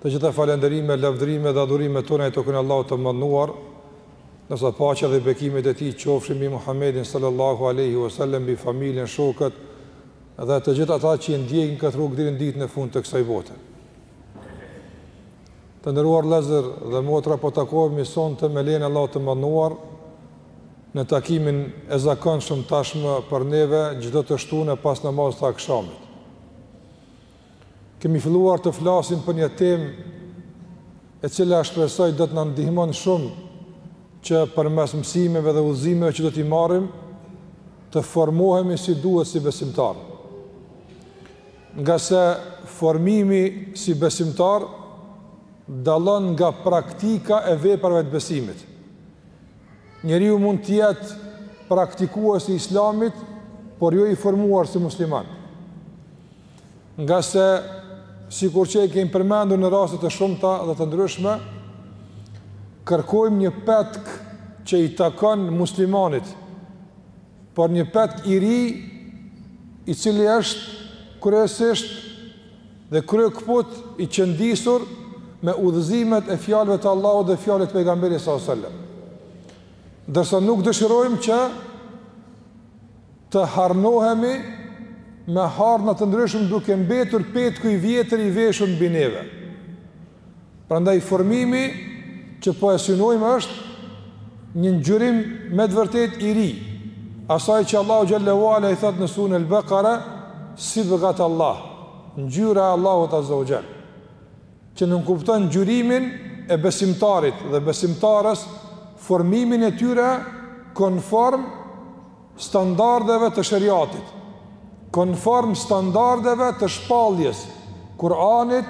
Të gjitha falënderimet, lavdërimet dhe adhurimet tona i takojnë Allahut të Madhëruar, ndërsa paqja dhe bekimet e Tij qofshin mbi Muhammedin sallallahu alaihi wasallam, mbi familjen, shokët dhe të gjithë ata që e ndjekin këtë rrugë deri në ditën e fundit të kësaj bote. Të nderuar vëllezër dhe motra, po takohemi sonte me lejen e Allahut të Madhëruar në takimin e zakonshëm tashmë për neve çdo të shtunë pas namazit të akşamit. Kemi filluar të flasim për një temë e cila shpresoj do të na ndihmon shumë që përmes mësimeve dhe udhëzimeve që do t'i marrim të formohemi si duhet si besimtar. Ngase formimi si besimtar dallon nga praktika e veprave të besimit. Njeriu mund të jetë praktikues i Islamit, por jo i formuar si musliman. Ngase, sikur që e kemi përmendur në raste të shumta dhe të ndryshme, kërkojmë një petk që i takon muslimanit, por një petk i ri, i cili është kryesisht dhe kryekëput i qëndisur me udhëzimet e fjalëve të Allahut dhe fjalëve të pejgamberit sallallahu alaihi wasallam. Ndërsa nuk dëshirojmë që Të harnohemi me harna të ndryshëm duke mbetur petku i vjetër i veshur mbi neve. Prandaj formimi që po e synojmë është një ngjyrim me të vërtetë i ri, asaj që Allahu xhelle ue ala i thotë në suren El Bekare, sibgat Allah, ngjyra e Allahut azza wa jall, që nënkupton ngjyrimin e besimtarit dhe besimtares, formimin e tyre konform standardeve të sheriatit, konform standardeve të shpalljes, Kur'anit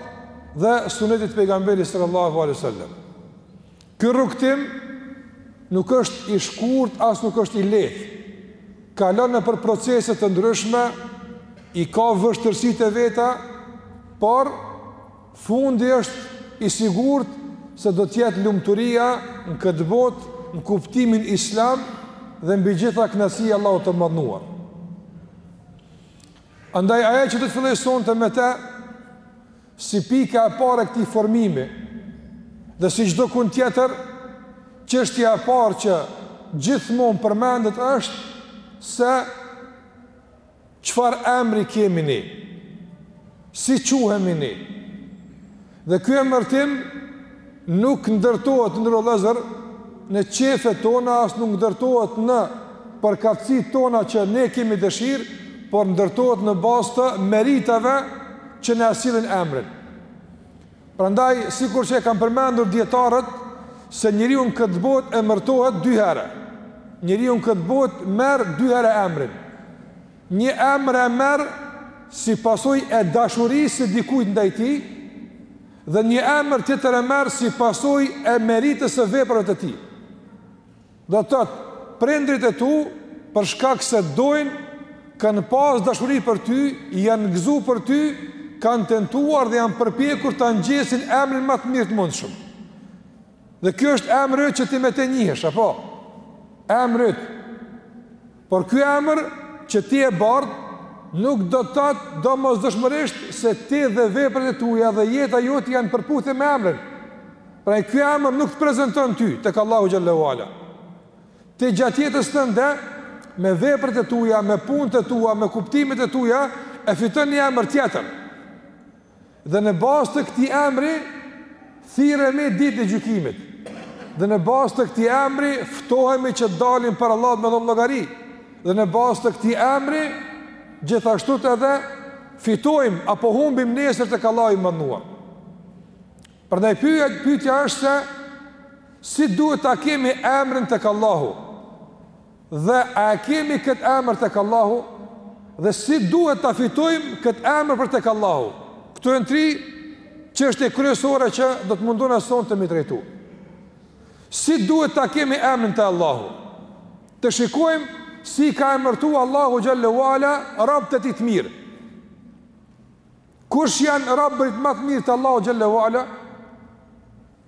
dhe Sunetit të Pejgamberit sallallahu alaihi wasallam. Ky rrugëtim nuk është i shkurt as nuk është i lehtë. Kalon nëpër procese të ndryshme, i ka vështirësitë e veta, por Fundi është i sigurt se do të jetë lumturia në këtë botë në kuptimin islam dhe mbi gjitha kënaqësia e Allahut të Madhëruar. Andaj ajo që do të filloj sonte me të si pika e parë e këtij formimi dhe si çdokund tjetër çështja e parë që gjithmonë përmendet është se Çfarë emri kemi ne? Si quhemi ne? Dhe ky emërtim nuk ndërtohet ndër vëllezër në qejfet tona as nuk ndërtohet në përkatësitë tona që ne kemi dëshirë, por ndërtohet në bazë të meritave që na sillin emrin. Prandaj, sikur që e kanë përmendur dijetarët se njeriu në këtë botë emërtohet dy herë. Njeriu në këtë botë merr dy herë emrin. Një emër e merr si pasojë e dashurisë së dikujt ndaj tij dhe një emër tjetër e merr si pasojë e meritës së veprave të tij. Do të thotë, prindërit e tu, për shkak se dojnë, kanë pasë dashuri për ty, janë gëzu për ty, kanë tentuar dhe janë përpjekur të ta ngjesin emrin më të mirë të mundshëm. Dhe kjo është emri yt që ti me te njihesh, apo? Emri yt. Por ky emër që ti e bart nuk do të thotë domosdoshmërisht se ti dhe veprat e tua dhe jeta jote janë në përputhje me emrin. Pra ky emër nuk të prezanton ty tek Allahu xhel-le ue ala. Ti gjatë jetës tënde me veprat e tua, me punët e tua, me kuptimet e tua e fiton një emër tjetër. Dhe në bazë të këtij emri thirremi ditën e gjykimit. Dhe në bazë të këtij emri ftohemi që të dalim para Allahut me dhanë llogari. Dhe në bazë të këtij emri gjithashtu edhe fitojmë apo humbim nesër tek Allahu i Madhëruar. Prandaj pyetja është se si duhet ta kemi emrin tek Allahu. Dhe a e kemi këtë emër tek Allahu? Dhe si duhet ta fitojmë këtë emër për tek Allahu? Këto janë tri çështje kryesore që do të mundona sonte me i trajtu. Si duhet ta kemi emrin te Allahu? Të shikojmë si i ka emërtu Allahu xhel-le ue ala robt e tij të mirë. Kush janë robërit më të mirë te Allahu xhel-le ue ala?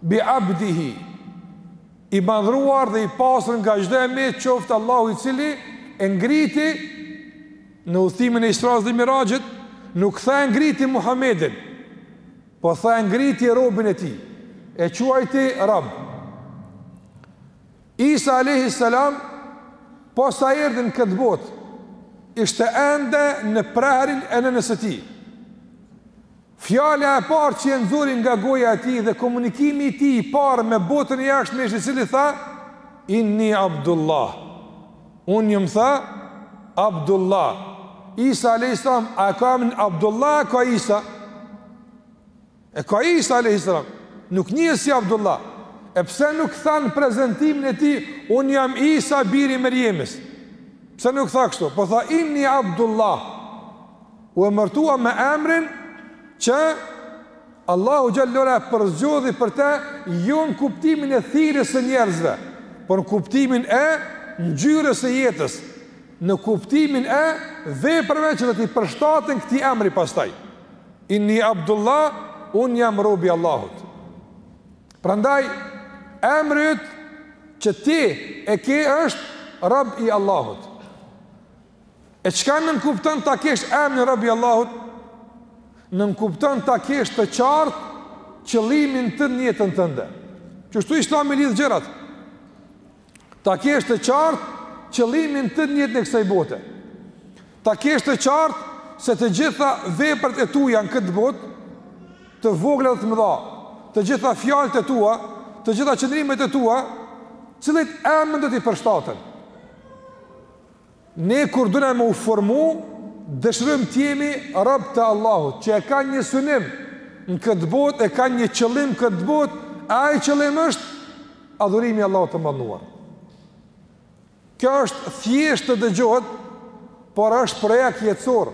Bi abdihi I madhëruar dhe i pastër nga çdo e metë qoftë Allahu i cili e ngriti në udhëtimin e Israës dhe Miraxhit, nuk tha e ngriti Muhammedin, po tha e ngriti robin e tij, e quajti rob. Isa a.s. posa erdhi në këtë botë, ishte ende në prehrin e nënës së tij. Fjala e parë që e nxori nga goja e tij dhe komunikimi i tij i parë me botën e jashtme ishte cili tha inni abdullah. Unë jam tha Abdullah. Isa alejhis selam a e ka emrin Abdullah a e ka Isa? E ka Isa alejhis selam. Nuk njihej si Abdullah. E pse nuk tha n'prezantimin e tij unë jam Isa biri i Merjemes? Pse nuk tha kështu? Po tha inni Abdullah. U emërtua me emrin që Allahu xhel-le e përzgjodhi për te jo në kuptimin e thirrjes së njerëzve, por në kuptimin e ngjyrës së jetës, në kuptimin e veprave që do t'i përshtaten këtij emri pastaj. Inni Abdullah, unë jam rob i Allahut. Prandaj, emri që ti e ke është rob i Allahut. E çka nënkupton ta kesh emrin rob i Allahut? Nënkupton ta kesh të qartë qëllimin tënd në jetën tënde. Qështu Islami i lidh gjërat? Ta kesh të qartë qëllimin tënd në jetën e kësaj bote. Ta kesh të qartë se të gjitha veprat e tua në këtë botë, të vogla dhe të mëdha, të gjitha fjalët e tua, të gjitha qëndrimet e tua, cilit emër do t'i përshtaten? Ne kur dona me u formu, dëshirojmë të jemi rob të Allahut, që e ka një synim në këtë botë, e ka një qëllim këtë botë, e ai qëllim është adhurimi i Allahut të madhnuar. Kjo është thjesht të dëgjohet, por është projekt jetësor.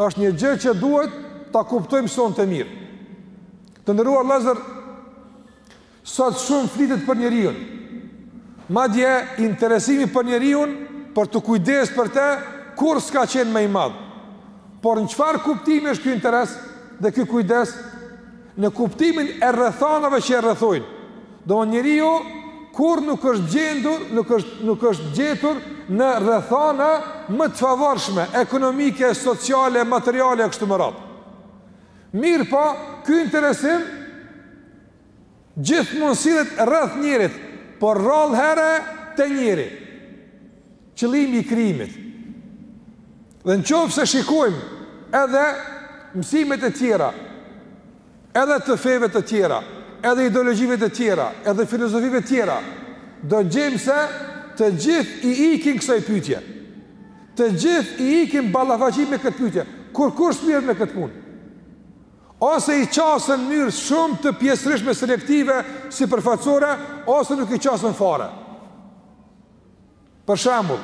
Është një gjë që duhet ta kuptojmë sonte mirë. Të nderuar vllazër, Sot shumë flitet për njeriun. Madje interesimi për njeriun, për t'u kujdes për të, kurrë s'ka qenë më i madh. Por në çfarë kuptimi është ky interes dhe ky kujdes? Në kuptimin e rrethanave që e rrethojnë. Dmth njeriu kurrë nuk është gjendur, nuk është nuk është gjetur në rrethana më të favorshme ekonomike, sociale, materiale e kështu me radhë. Mirëpo, ky interesim Gjithmonë sillet rreth njeriut, por rrallë herë te njeriu. Qëllimi i krijimit. Dhe në qoftë se shikojmë edhe mësimet e tjera, edhe të feve të tjera, edhe ideologjive të tjera, edhe filozofive të tjera, do t'gjejmë se të gjithë i ikin kësaj pytje. Të gjithë i ikin ballafaqimit me këtë pytje. Kurrkush s'merret me këtë punë. Ose i qasen n'mënyrë shumë të pjesërishme selektive sipërfaqësore ose nuk i qasen fare. Për shembull,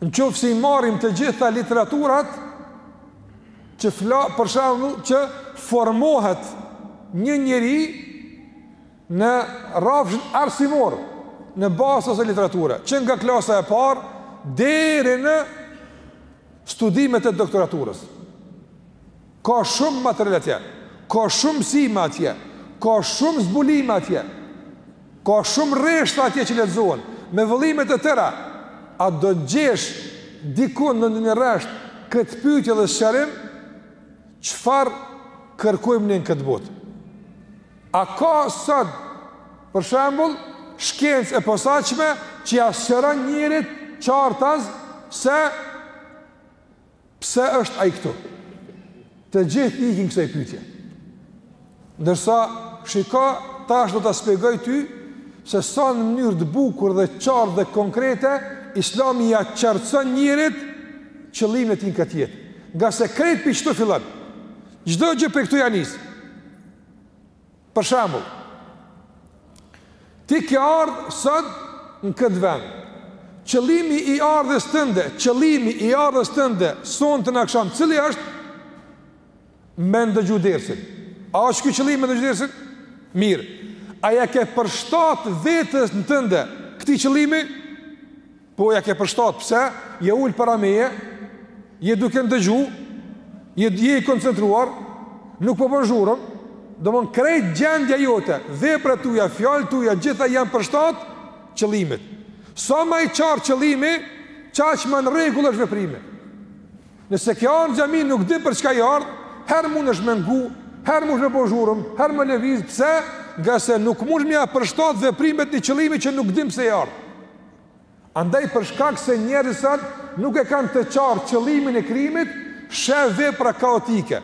në qoftë se i marrim të gjitha literaturat që fla për shembull që formohet një njeri në rrafshin arsimor në bazë asaj literature, që nga klasa e parë deri në studimet e doktoraturës. Ka shumë material atje, ka shumë mësime atje, ka shumë zbulime atje, ka shumë rreshta atje që lexohen, me vëllime të tëra. A do të gjesh diku në ndonjë rresht këtë pyetje dhe sqarim? Çfarë kërkojmë ne në këtë botë? A ka sot, për shembull, shkencë e posaçme që ia sqaron njerit qartaz se Pse është ai këtu? Të gjithë i ikin kësaj pyetje. Ndërsa shiko tash do ta shpjegoj ty se sa në mënyrë të bukur dhe të qartë dhe konkrete Islami ja qartëson njerit qëllimin e tij në këtë jetë. Ngase krejt prej qitu fillon. Çdo gjë prej këtu ja nis. Për shembull, ti ke ardh sot në këtë vend. Qëllimi i ardhjes tënde, qëllimi i ardhjes tënde sonte në aksham, cili është me ndëgju dersin? A është ky qëllimi me ndëgju dersin? Mirë. A ja ke përshtat vetes tënde këtij qëllimi? Po ja ke përshtat, pse? Je ul para meje, je duke ndëgju, je i koncentruar, nuk po bon zhurëm. Domthon krejt gjendja jote, veprat tuaja, fjalët tuaja, gjitha janë përshtat qëllimit. Sa ma i qartë qëllimi, qaq ma në rregull është veprimi. Nëse ke ardh në xhami nuk di për çka je ardh, herë mundesh me ngu, herë mundesh me bo zhurëm, herë me lëviz, pse? Ngase nuk mund me ia përshtat veprimet një qëllimi që nuk din pse je ardh. Andaj për shkak se njerëzit sot nuk e kanë të qartë qëllimin e krijimit, sheh vepra kaotike.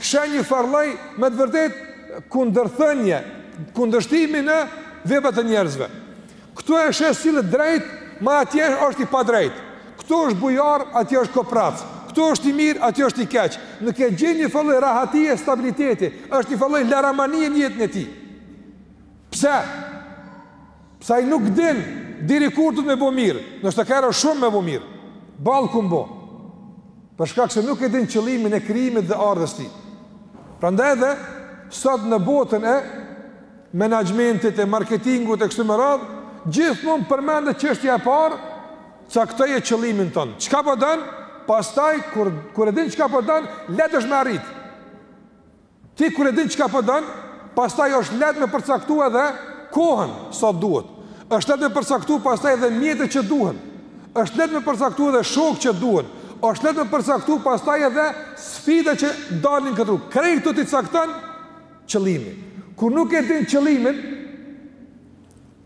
Sheh një farlloj me të vërtet kundërthënie, kundërshtimi në veprat e njerëzve. Ktu e sheh sillet drejt, ma atje është i padrejt. Ktu është bujar, atje është koprac. Ktu është i mirë, atje është i keq. Nuk e gjen një farlloj rahatie, stabiliteti, është një farlloj laramanie në jetën e tij. Pse? Pse ai nuk din deri kur duhet me bo mirë, ndoshta ka herë shumë me bo mirë. Boll kom bo. Për shkak se nuk e din qëllimin e krijimit dhe ardhjes së tij. Prandaj edhe sot në botën e menaxhmentit e marketingut e kështu me radh, gjithmonë përmendet çështja e parë, caktoje qëllimin tënd. Çka po don? Pastaj kur e din çka po don, lehtë është me arrit. Ti kur e din çka po don, pastaj është lehtë me përcaktu edhe kohën sa duhet. Është lehtë me përcaktu pastaj edhe mjetet që duhen. Është lehtë me përcaktu edhe shokët që duhen. Është lehtë me përcaktu pastaj edhe sfidat që dalin në këtë rrugë. Krejt këto t'i cakton qëllimi. Kur nuk e din qëllimin,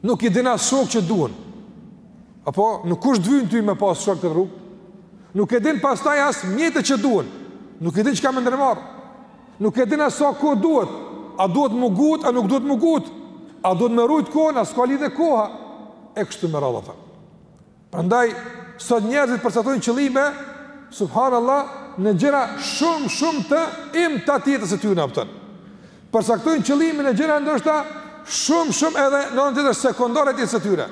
Nuk i din as shokët që duhen. Apo nuk kush t'vyn ty me pas shok në këtë rrugë? Nuk e din pastaj as mjetet që duhen. Nuk e din çka me ndërmarrë. Nuk e din as sa kohë duhet. A duhet me u ngut, a nuk duhet me u ngut? A duhet me rujt kohën, a s'ka lidhje koha? E kështu me radhë ata. Prandaj sot njerëzit përcaktojnë qëllime, subhanallah, në gjëra shumë shumë të imta të jetës së tyne, a kupton. Përcaktojnë qëllime në gjëra ndoshta shumë shumë edhe në anë tjetër sekondare të jetës së tyre.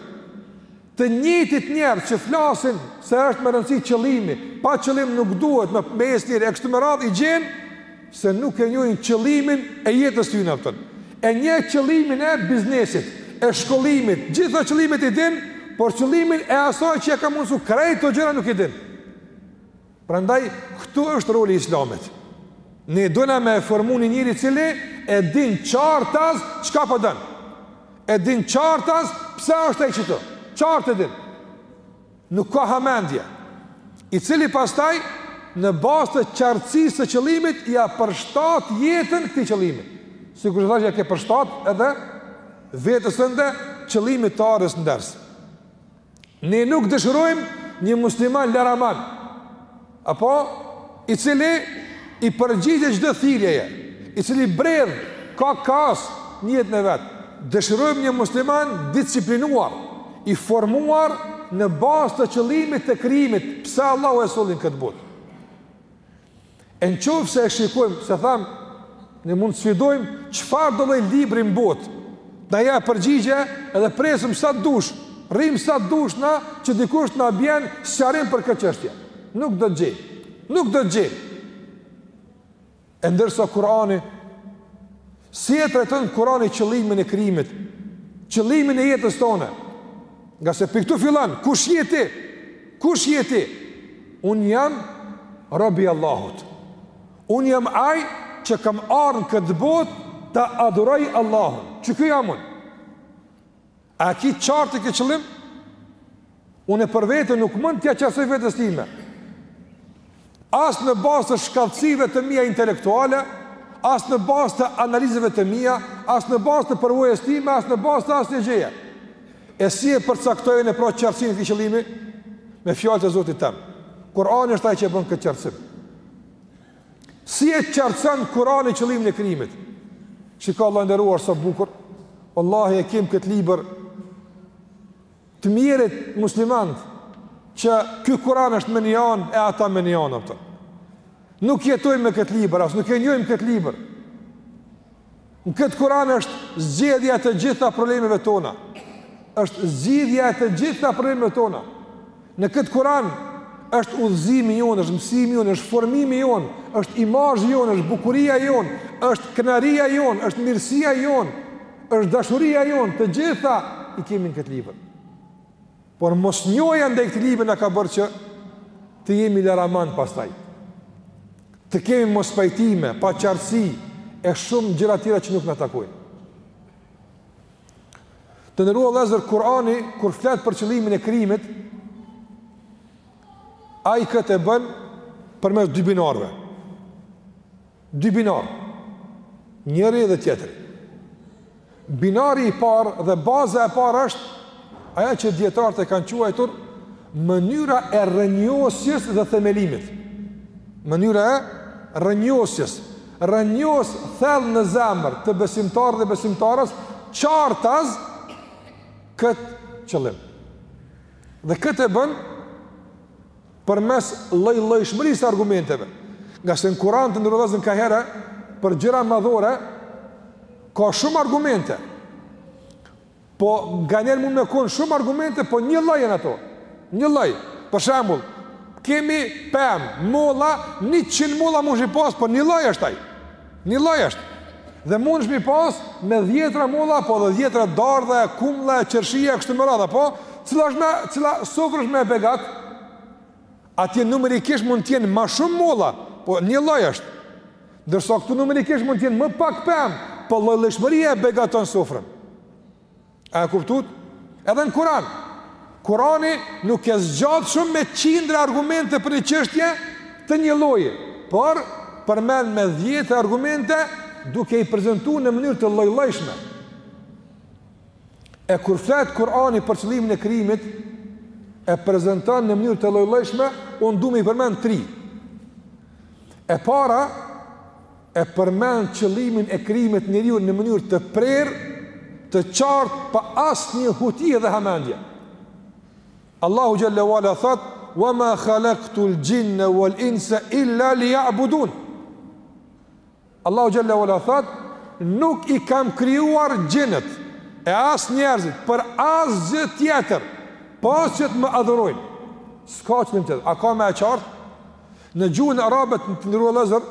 Të njëjtit njerëz që flasin se është me rëndësi qëllimi, pa qëllim nuk duhet me ecë njeri e kështu me radhë i gjen se nuk e njohin qëllimin e jetës së tyne a kupton e njeh qëllimin e biznesit e shkollimit gjitha qëllimet i din por qëllimin e asaj që e ka mundësu krejt këto gjëra nuk i din prandaj këtu është roli i islamit ne dojna me e formu një njeri i cili e din qartas çka po don e din qartas pse është ai këtu qartë e din Nuk ka hamendje. I cili pastaj në bazë të qartësisë së qëllimit ia përshtat jetën këtij qëllimi. Sikur tash ia ke përshtat edhe veten tënde qëllimit të ardhjes në ders. Ne nuk dëshirojmë një musliman laraman. Apo, i cili i përgjigjet çdo thirrjeje, i cili bredh, ka kaos në jetën e vet. Dëshirojmë një musliman disiplinuar, i formuar në bazë të qëllimit të krijimit, pse Allahu e solli në këtë botë. E në qoftë se e shikojmë, se thamë, Ne mund të sfidojmë çfarëdo lloj libri në botë. Të na japë përgjigje edhe presim sa të dush, rrim sa të dush na që dikush të na bjen sqarim për këtë çështje. Nuk do të gjej. Nuk do të gjej. E ndërsa Kurani si e trajton Kurani qëllimin e krijimit, qëllimin e jetës tonë. Ngase prej këtu fillon, kush je ti? Kush je ti? Unë jam rob i Allahut. Unë jam ai që kam ardhë në këtë botë ta adhuroj Allahun. Qiky jam unë. A e ki qartë këtë qëllim? Unë e për vete nuk mund t'ia qartësoj vetes time. As në bazë të shkathtësive të mija intelektuale, as në bazë të analizave të mija, as në bazë të përvojës time, as në bazë të asnjë gjëje. E si e përcaktoj unë pra qartësinë e këtij qëllimi? Me fjalët e Zotit tem. Kurani është ai që e bën këtë qartësim. Si e qartëson Kur'ani qëllimin e krijimit? E ka, vëlla i nderuar, sa bukur. Vallahi e kem këtë libër, të mjerët muslimanët, që ky Kur'an është më një anë e ata më një anë. Nuk jetojmë me këtë libër, as nuk e njojmë këtë liber. Në këtë Kur'an është zgjidhja e të gjitha problemeve tona. Është zgjidhja e të gjitha problemeve tona. Në këtë Kur'an është udhëzimi jonë, është mësimi jonë, është formimi jonë, është imazhi jonë, është bukuria jonë, është kënaqësia jonë, është mirësia jonë, është dashuria jonë, të gjitha i kemi në këtë libër. Por mosnjohja ndaj këtë libër na ka bërë që të jemi laraman pastaj. Të kemi mospajtime, paqartësi e shumë gjëra tjera që nuk na takojnë. Të nderuar vëllezër, Kur'ani kur flet për qëllimin e krijimit, ai këtë e bën përmes dy binarëve. Dy binarë. Njëri dhe tjetri. Binari i parë dhe baza e parë është ajo që dijetarët e kanë quajtur mënyra e rrënjosjes dhe themelimit. Mënyra e rrënjosjes. Rrënjos thellë në zemër të besimtarit dhe besimtares qartas këtë qëllim. Dhe këtë e bën përmes llojllojshmërisë së argumenteve. Ngase në Kur'an të nderuar vëllezër, kaherë për gjëra madhore ka shumë argumente. Po nganjëherë mund me kon shumë argumente, po një lloj janë ato. Një lloj. Për shembull, kemi pemë, molla, 100 molla mundsh m'i pas, po një lloj është ai. Një lloj është. Dhe mundesh m'i pas me dhjetra molla po dhe dhjetra dardha, kumbulla, qershia kështu me radhë, po cila është më, cila sofër është më e begatë? Atje numerikisht mund të jenë më shumë molla, po një lloj është. Ndërsa këtu numerikisht mund të jenë më pak pemë, po llojllojshmëria e begaton sofrën. A e kuptuat? Edhe në Kur'an. Kur'ani nuk e zgjat shumë me qindra argumente për një çështje të një lloji, por përmend me dhjetra argumente duke i prezentu në mënyrë të llojllojshme. E kur flet Kur'ani për qëllimin e krijimit, e prezenton në mënyrë të llojllojshme, unë du me i përmend tri. E para, e përmend qëllimin e krijimit të njeriu në mënyrë të prerë, të qartë pa asnjë huti dhe hamendje. Allahu xhelle ue ala thotë: "Wa ma khalaqtu al-jinna wal-insa illa liya'budun." Allahu ue ala thotë: "Nuk i kam krijuar xhinët e as njerëzit për asgjë tjetër, pos që të më adhurojnë." S'ka qëllim tjetër. A ka më e qartë? Në gjuhën arabe të nderuar vllazër,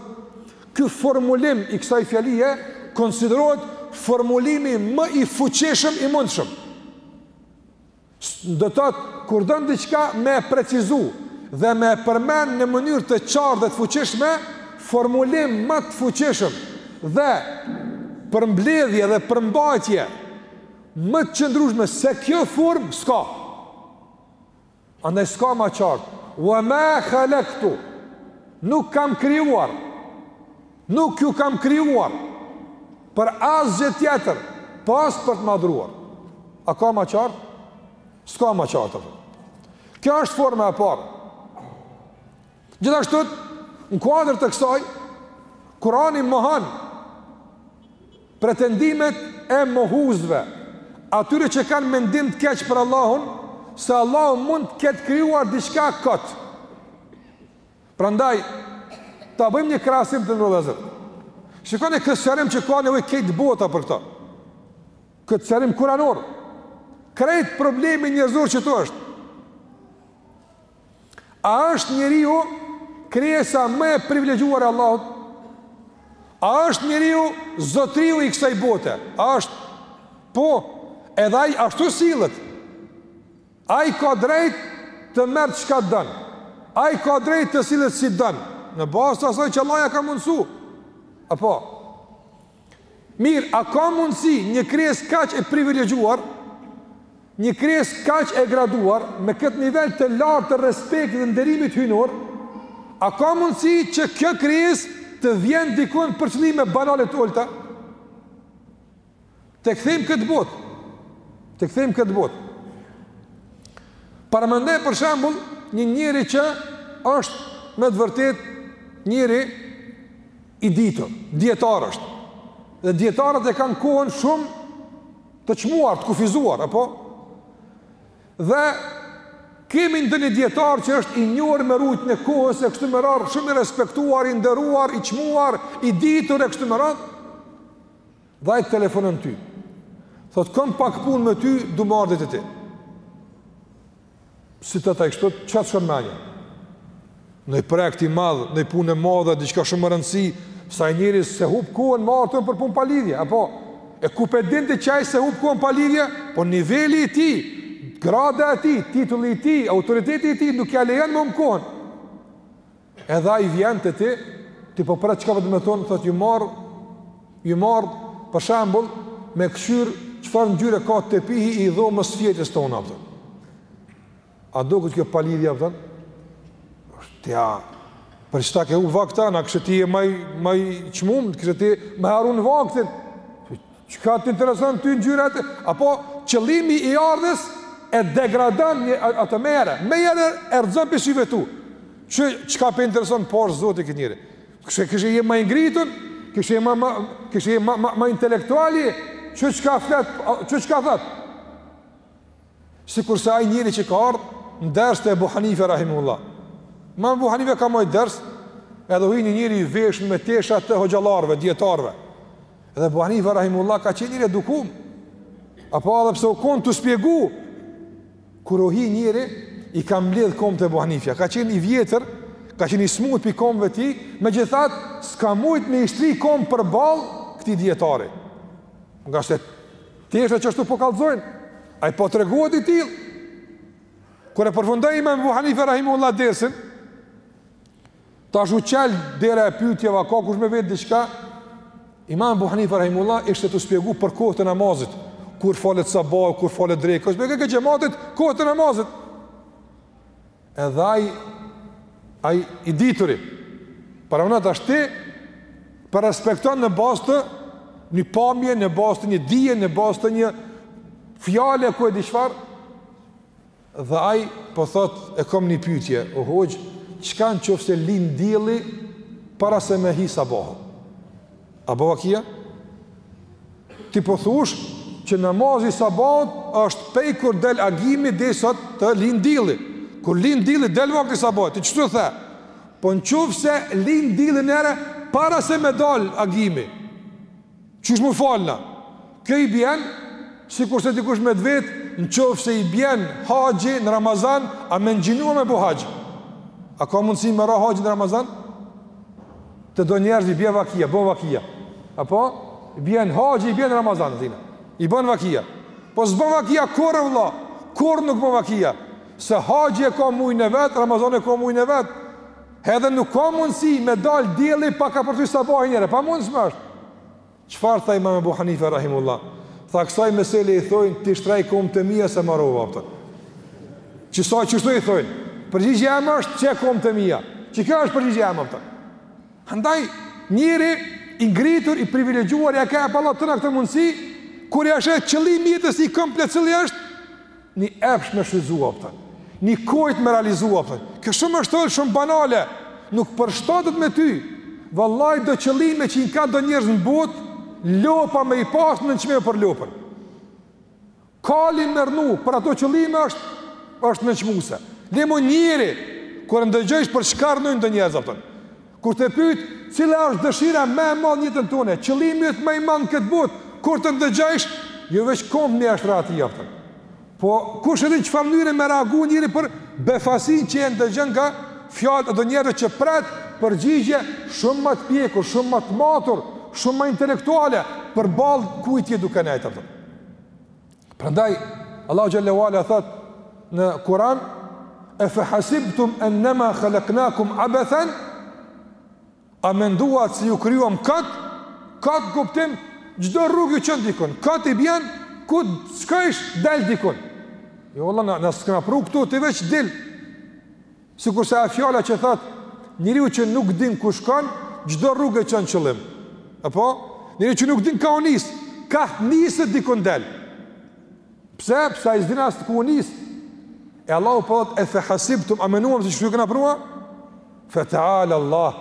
ky formulim i kësaj fjalie konsiderohet formulimi më i fuqishëm i mundshëm. Do t'thotë kur don diçka me e precizu dhe me e përmend në mënyrë të qartë dhe të fuqishme, formulim më të fuqishëm dhe përmbledhje dhe përmbajtje më të qëndrueshme se kjo formë s'ka. Andaj s'ka ma qartë, Wa ma khalaktu, nuk kam krijuar, nuk ju kam krijuar, për asgjë tjetër, pos për t'më adhuruar. A ka ma qartë? S'ka ma qartë. Kjo është forma e parë. Gjithashtu, në kuadër të kësaj, Kurani mohon pretendimet e mohuesve, atyre që kanë mendim të keq për Allahun, se Allahu mund të ketë krijuar diçka kot. Prandaj, ta bëjmë një krahasim të nderu vllezër. Shikoni këtë sqarim që ka nevojë krejt bota për këtë. Këtë sqarim kuranor. Krejt problemi njerëzor qitu është. A është njeriu krijesa më e privilegjuar e Allahut? A është njeriu zotëriu i kësaj bote? A është? Po, edhe ai ashtu sillet. Ai ka drejt të merr çka don. Ai ka drejt të sillet si don, në bazë të asaj që Allahu ia ka mundësu. Apo, Mirë, a ka mundësi një krijesë kaq e privilegjuar, një krijesë kaq e graduar me këtë nivel të lartë të respektit dhe nderimit hyjnor, a ka mundësi që kjo krijesë të vjen dikun për qëllime banale të ulëta? Të kthehemi n'këtë botë. Të kthehemi n'këtë botë. Paramendoj për shembull një njeri që është me të vërtetë njeri i ditur, dietar është. Dhe dietarët e kanë kohën shumë të çmuar, të kufizuar, apo? Dhe kemi ndonjë dietar që është i njohur me rujtjen e kohës e kështu me radhë shumë i respektuar, i nderuar, i çmuar, i ditur e kështu me radhë. Dhe ai të telefonon ty. Thotë kam pak punë me ty, du me ardh te ti. Si t'tha ai kështu, ça t'shkon menja? Noj projekt i madh, noj punë e madhe, diçka shumë me rëndësi, se ai njeri s'e hup kohën me ardh për punë palidhje, apo? E ku pe din ti që ai s'e hup kohën palidhje? Po niveli i tij, grada e tij, titulli i tij, autoriteti i tij, nuk ia lejon me humb kohën. Edhe ai vjen te ti, ti po pret çka po do me thon, thotë jom ardh, jom ardh për shembull me kqyr çfarë ngjyre ka tepihi i dhomës së fjetjes tonë, a kupton. A doket kjo palidhje, a kupton? Ti a, për qeta ke hup vakt a, na kishe ti je ma i, ma i çmum, kishe ti me harru vaktin. Çka të intereson ty ngjyra e apo qëllimi i ardhjes e degradon një atë njeri. Menjëherë e rrëzon prej syve tu. Kqyr çka pe intereson pasha Zotin këtë njeri. Kishe kishe je ma i ngritun, kishe je ma, ma, kishe je ma, ma, ma intelektuali, kqyr çka flet, kqyr çka thotë. sikurse ai njeri që ka ardh në ders te Ebu Hanife rahimullah. Imam Ebu Hanife ka majt ders, edhe u hi një njeri i veshur me tesha të hoxhallarëve, dijetarëve. Edhe Ebu Hanife rahimullah ka qenë njeri i edukum. Apo edhe pse u kon tu spjegu kur u hi njeri i ka mbledh komt Ebu Hanife. Ka qenë i vjetër, ka qenë i smut prej komve tij, megjithatë s'ka mujt me i shtri komt përballë këtij dijetari. Ngase Teshat që ashtu po kallëzojnë, ai po tregohet i tillë. Kur e përfundoi imam Ebu Hanife Rahimullah dersin, tash u çel dera e pytjeve, a ka kush me vet diçka, imam Ebu Hanife Rahimullah ishte tu spjegu për kohët e namazit, kur falet sabah, kur falet dreka, i spjegojke xhematit kohët e namazit. Edhe ai ai i dituri paramendo tash ti pe respekton në bazë të një pamje, në bazë të një dije, në bazë të një fjale e ku e di çfarë, dhe ai po thot e kom një pytje, o hoxhë, çka në qoftë se lin dilli para se me hi sabahu? A bon vakia? Ti po thush që namazi i sabahut është pej kur del agimi deri sa të lin dilli. Kur lin dilli, del vakti i sabahut, ti qështu the? Po në qoftë se lin dilli nihere, para se me dal agimi. Qysh mu fal na? Kjo i bjen, sikurse dikush me të vet, në qoftë se i bjen haxhi në Ramazan, a me ngjinu a me bo haxh? A ka mundësi me ra haxhi në Ramazan? Te do njerëz i bjen vakia, bën vakia. Apo? I bjen haxhi, i bjen Ramazan, atyne i bën vakia. Po s'bën vakia kurrë vlla, kurrë nuk bën vakia. Se haxhi e ka mujin e vet, Ramazani e ka mujin e vet. Edhe nuk ka mundësi me dalë dielli pa kapërcy sabahi njëherë, e pamundshme është. Çfarë tha Imam Ebu Hanife Rahimullah? Tha kësaj mesele i thojnë t'i shtrij komt e mija se marova, a kupton. Qësaj qështu i thojnë, përgjigjja jeme është qe komt e mija. Qe kjo është përgjigjja jeme, a kupton. Andaj, njeri i ngritur, i privilegjuar, ja ka jep Allahu tana këto mundësi, kur ja sheh qëllimin e jetës komplet cili është, Një epsh me shfrytëzua, aptal. Një kojt me realizua, aptal. Kjo shumë e thjeshtë, shumë banale. Nuk përshtatet me ty. Vallahi do qëllime që i ka do njerëz në botë, lopa me i pasë nënçmim për lopën. Kali me rrnu, për ato qëllime është, është nënçmuese. Le mo njeri, kur e ndëgjojsh për çka rrnojn do njerëz, pëtën. Kur të pyet, cila është dëshira më e madhe në jetën tonde, qëllimi yt më i madh në këtë botë, kur të ndëgjojsh, jo veç kom me t'i shti n'rahati jetën. Po kush e din çfarë mënyre me reagu njeri për befasinë që e ndëgjon nga fjalët e do njerëzve që pret përgjigje shumë më të pjekur, shumë më të matur, shumë më intelektuale përballë kujt je duke nejtë atë. Prandaj Allahu xhel-le ue ala thot në Kur'an e fa hasibtum annama khalaqnakum abathan a menduat se ju krijuam kot kot pa kuptim çdo rrugë çon dikun kot i bjen ku shkon del dikun jo valla na s'të kena pru këtu ti veç dil Sikurse ajo fjala që thot, njeriu që nuk din ku shkon, çdo rrugë e çon n'qëllim. Apo, njeriu që nuk din ka u nis, ka nisë dikun del. Pse? Pse ai s'din as ku u nis? E Allahu po thot, e fe hasibtum, a menuat se ç'ju kena pru? Fe ta'ala Allah,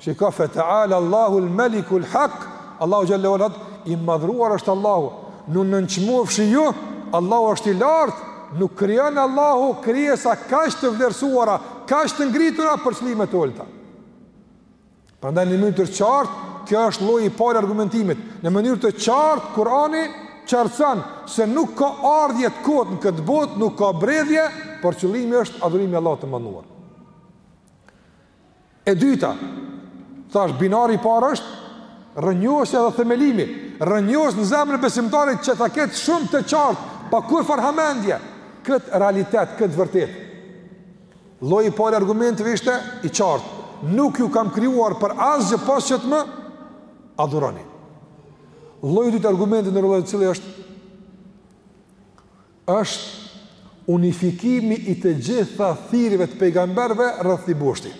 Shiko fe ta'ala Allahu l-Meliku l-Hak, Allahu xhel-le ue ala, i madhruar është Allahu, nuk nënçmofshi ju, Allahu është i lartë, nuk krijon Allahu krijesa kaq të vlerësuara, kaq të ngritura për qëllime të ulëta. Prandaj në mënyrë të qartë, kjo është lloji i parë i argumentimit, në mënyrë të qartë, Kurani qartëson se nuk ka ardhje të kotë në këtë botë, nuk ka bredhje, por qëllimi është adhurimi i Allahut të madhnuar. E dyta, thash binari i parë është rrënjosja dhe themelimi, rrënjos në zemrën e besimtarit që ta ketë shumë të qartë, pa kurrfarë hamendje, këtë realitet, këtë të vërtetë. Lloji i parë i argumenteve ishte i qartë, nuk ju kam krijuar për asgjë pos që të më adhuroni. Lloji i dytë i argumenteve në radhë cili është Është unifikimi i të gjitha thirrjeve të pejgamberëve rreth këtij boshti.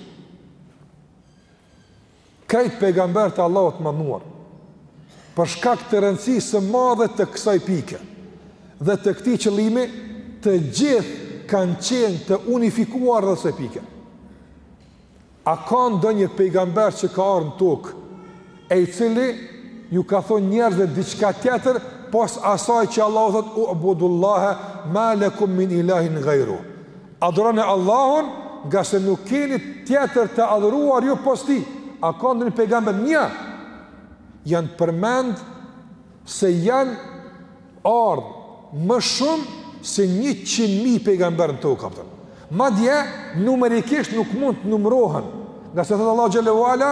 Krejt pejgamberët e Allahut të madhnuar, për shkak të rëndësisë së madhe të kësaj pike dhe të këtij qëllimi, të gjithë kanë qenë të unifikuar rreth kësaj pike. A ka ndonjë pejgamber që ka ardhur në tokë e i cili ju ka thonë njerëzve diçka tjetër pos asaj që Allahu thotë ubudullaha ma lakum min ilahin ghayru. Adhuroni Allahun, ngase nuk keni tjetër të adhuruar ju pos Tij. A ka ndonjë pejgamber një? Janë përmend se janë ardhë më shumë se njëqind mijë pejgamber në tokë, apëtër. Madje, numerikisht nuk mund të numërohen, nga se thotë Allahu xhel-le ue ala,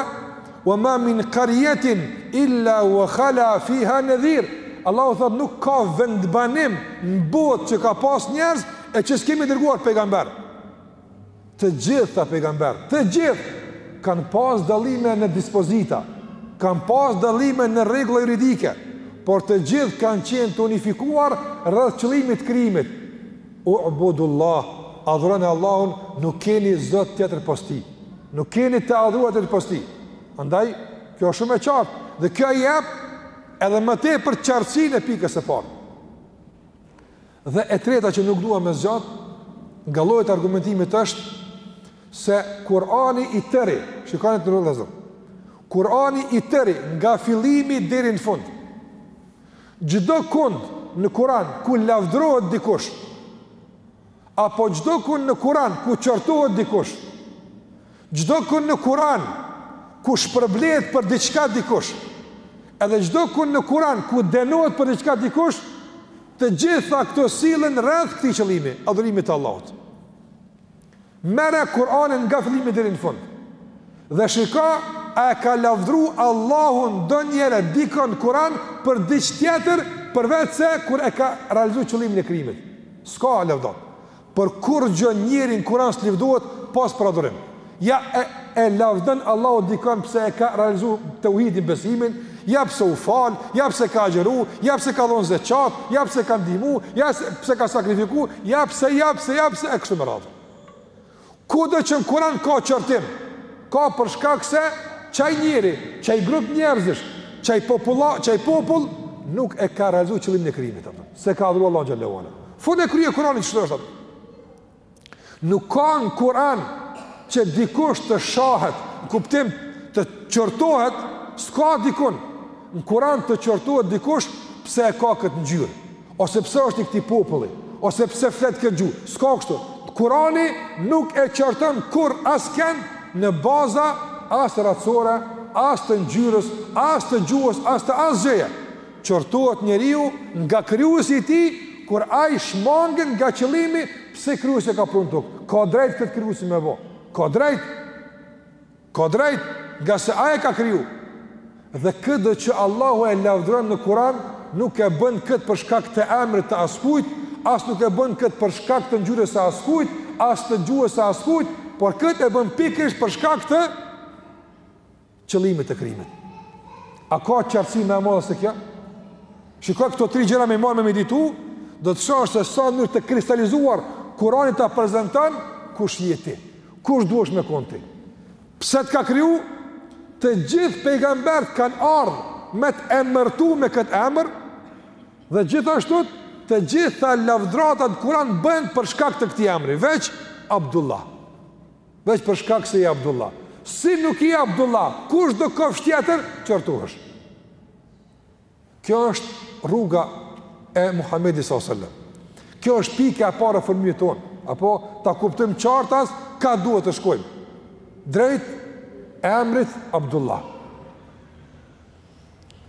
wa ma min karjetin illa wa khala fiha nedhir. Allahu thotë nuk ka vendbanim në botë që ka pas njerëz e që s'kemi dërguar pejgamber. Të gjithë këta pejgamber, të gjithë kanë pas dallime në dispozita, kanë pas dallime në rregulla juridike, por të gjithë kanë qenë të unifikuar rreth qëllimit të krijimit. U'budullah, adhuroni Allahun, nuk keni zot tjetër pos tij. Nuk keni të adhuruar tjetër pos tij. Andaj, kjo është shumë e qartë dhe kjo i jep edhe më tepër qartësinë e pikës së parë. Dhe e treta që nuk dua me zgjat, nga llojet e argumentimit është se Kurani i tëri, shikoni të rëndësishëm. Kurani i tëri nga fillimi deri në fund. Çdokund në Kur'an ku lavdërohet dikush apo çdokund në Kur'an ku qortohet dikush Çdokund në Kur'an ku shpërblehet për diçka dikush, edhe çdokund në Kur'an ku dënohet për diçka dikush, të gjitha këto sillen rreth këtij qëllimi, adhurimit të Allahut. Merre Kur'anin nga fillimi deri në fund. Dhe shiko a e ka lavdru Allahu ndonjëherë dikon n'Kur'an për diç tjetër përveç se kur e ka realizu qëllimin e krijimit. S'e lavdon. Për kurrgjo njeri në Kur'an s'lavdohet pos për adhurim. Ja e, e lavdon Allahu dikon pse e ka realizu teuhidin besimin, ja pse u fal, ja pse ka agjeru, ja pse ka dhonë zeqat, ja pse ka ndihmu, ja pse ka sakrifiku, ja pse, ja pse, ja pse, e kështu me radhë. Kudo që në Kur'an ka qortim, ka për shkak se qaj njeri, qaj grup njerëzish, qaj populla, qaj popull nuk e ka realizu qëllimin e krijimit atë. S'e ka adhuru Allahun xhel-le ue ala. Fund e krye Kur'ani qështu është atë? Nuk ka në Kur'an që dikush të shahet, n'kuptim të qortohet, s'ka dikun. Në Kur'an të qortohet dikush pse e ka këtë ngjyrë. Ose pse është i këtij populli, ose pse flet këtë gjuhë. S'ka kështu. Kurani nuk e qorton kurrë askën në baza as racore, as të ngjyrës, as të gjuhës, as të asgjëje. Qortohet njeriu nga krijuesi i tij kur ai shmanget nga qëllimi pse krijuesi e ka pru n'tokë. Ka drejt këtë krijuesi me bo. Ka drejt. Ka drejt, nga se Ai e ka kriju. Dhe këdo që Allahu e lavdëron në Kur'an, nuk e bën këtë për shkak të emrit të askujt, as nuk e bën këtë për shkak të ngjyrës së askujt, as të gjuhës së askujt, por këtë e bën pikërisht për shkak të qëllimit të krijimit. A ka qartësi më e madhe se kjo? Shiko këto tri gjëra me marrë me meditu, do të shohësh se sa në mënyrë të kristalizuar Kurani ta prezanton kush je ti, kush duhesh me kon ti. Pse të ka kriju? Të gjithë pejgambert kanë ardhë me të emërtu me këtë emër, dhe gjithashtu të gjitha lavdatat n'Kuran bëhen për shkak të këtij emri, veç Abdullah. Veç për shkak se je Abdullah. Si nuk je Abdullah, kush do kofsh tjetër, qortohesh. Kjo është rruga e Muhamedit sallallahu alajhi wasallam. Kjo është pika e parë e formimit tonë, apo ta kuptojmë qartazi ka duhet të shkojmë. Drejt emrit Abdullah.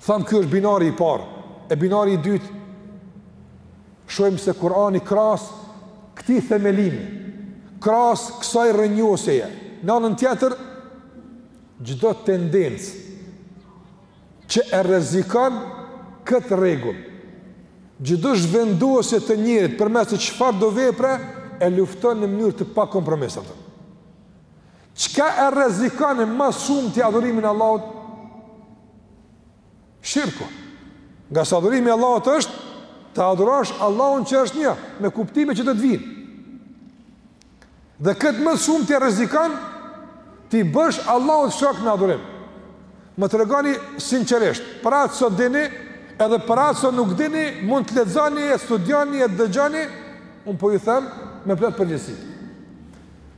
Thamë ky është binari i parë, e binari i dytë shohim se Kurani krahas këtij themelimi, krahas kësaj rrënjosjeje. Në anën tjetër çdo tendencë që e rrezikon këtë rregull. Çdo zhvendosje të njeriut përmes të çfarëdo vepre e lufton në mënyrë të pakompromisshme. Çka e rrezikon më shumë ty adhurimin e Allahut? Shirku. Ngase adhurimi i Allahut është të adhurosh Allahun që është një, me kuptime që do të vijnë. Dhe këtë më shumë ta rrezikon t'i bësh Allahut shok në adhurim. Më tregoni sinqerisht, për atë që dini, edhe për atë që nuk dini, mund të lexoni e studioni e dëgjoni, un po ju them me plot përgjegjësi.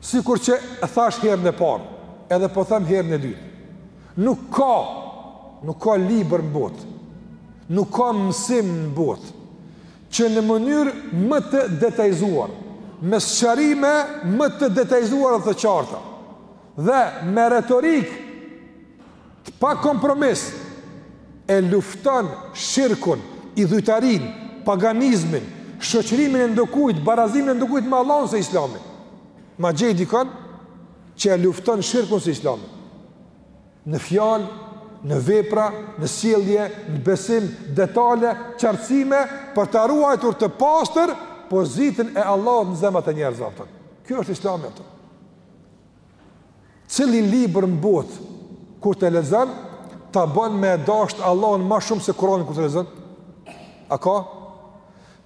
Sikur që e thash herën e parë, edhe po them herën e dytë. Nuk ka, nuk ka libër në botë. Nuk ka mësim në botë që në mënyrë më të detajzuar, me sqarime më të detajzuara dhe të qarta, dhe me retorikë të pakompromis, e lufton shirkun, idhujtarinë, paganizmin, shoqërimin e ndokujt, barazimin e ndokujt me Allahun se Islami. Ma gjej dikon që e lufton shirkun si Islami. në fjalë, në vepra, në sjellje, në besim, detale, qartësime për ta ruajtur të pastër pozitën e Allahut në zemrat e njerëzve ato. Ky është Islami ato. Cili libër në botë kur ta lexon ta bën me dashtë Allahun më shumë se Kur'ani kur ta lexon? A ka?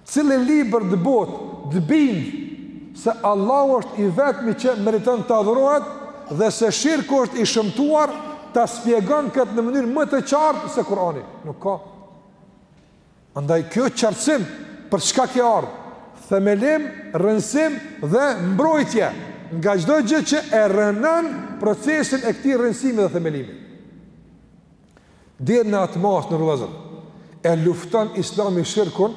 Cili libër në botë të bind se Allahu është i vetmi që meriton të adhurohet dhe se shirku është i shëmtuar, ta spjegon këtë në mënyrë më të qartë se Kurani? Nuk ka. Andaj kjo qartësim për çka ke ardhur, themelim, rrënjësim dhe mbrojtje nga çdo gjë që e rrënon procesin e këtij rrënjësimi dhe themelimi. Deri në atë masë në vëllezër, e lufton islami shirkun,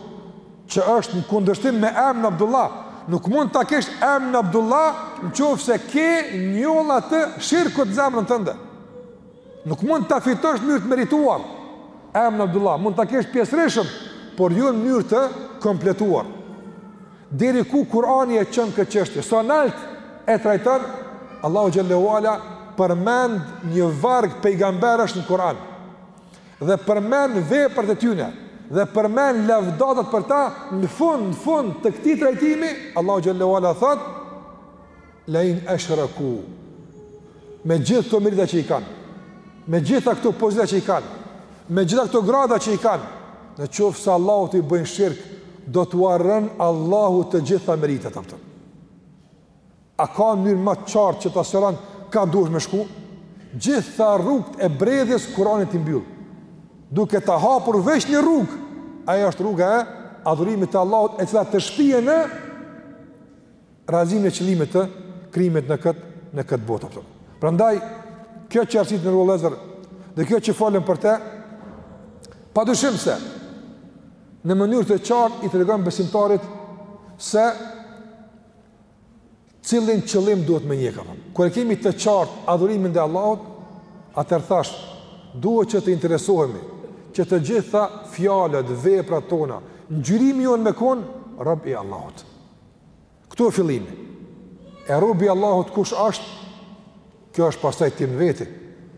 që është në kundërshtim me emrin Abdullah. Nuk mund ta kesh emrin Abdullah, në qoftë se ke njolla të shirkut në zemrën tende. Nuk mund ta fitosh mënyrë të merituar emrin Abdullah, mund ta kesh pjesërisht, por jo në mënyrë të kompletuar. Deri ku Kurani e çon këtë çështje? Sa nalt e trajton Allahu xhelle ue ala përmend një varg pejgamberësh në Kur'an. Dhe përmend veprat e tyne dhe përmend lavdatat për ta në fund, në fund të këtij trajtimi, Allahu xhelle ue ala thotë: Lein eshraku Me gjithë këto merita që i kanë Me gjithë këto pozita që i kanë Me gjithë këto grada që i kanë Në qoftë se Allahut i bëjnë shirk Do t'ua marrë Allahu të gjitha meritat a po A ka mënyrë ma të qartë që ta sqaron Kah duhesh me shku Gjithë rrugët e bredhjes Kurani t'i mbyll Duke ta hapur veç një rrugë Ajo është rruga e adhurimit të Allahut E cila të shpie në realizimin e qëllimit të krijimit në këtë në këtë botë apo. Prandaj kjo që e arsyetum vëllezër dhe kjo që folëm për te pa dyshim se në mënyrë të qartë i tregon besimtarit se cilin qëllim duhet me njekë. Kur e kemi të qartë adhurimin e Allahut, atëherë thash, duhet që të interesohemi, që të gjitha fjalët, veprat tona, ngjyrimi jonë me konë rob i Allahut. Këtu është fillimi. E robi i Allahut kush është? Kjo është pastaj temë në veti.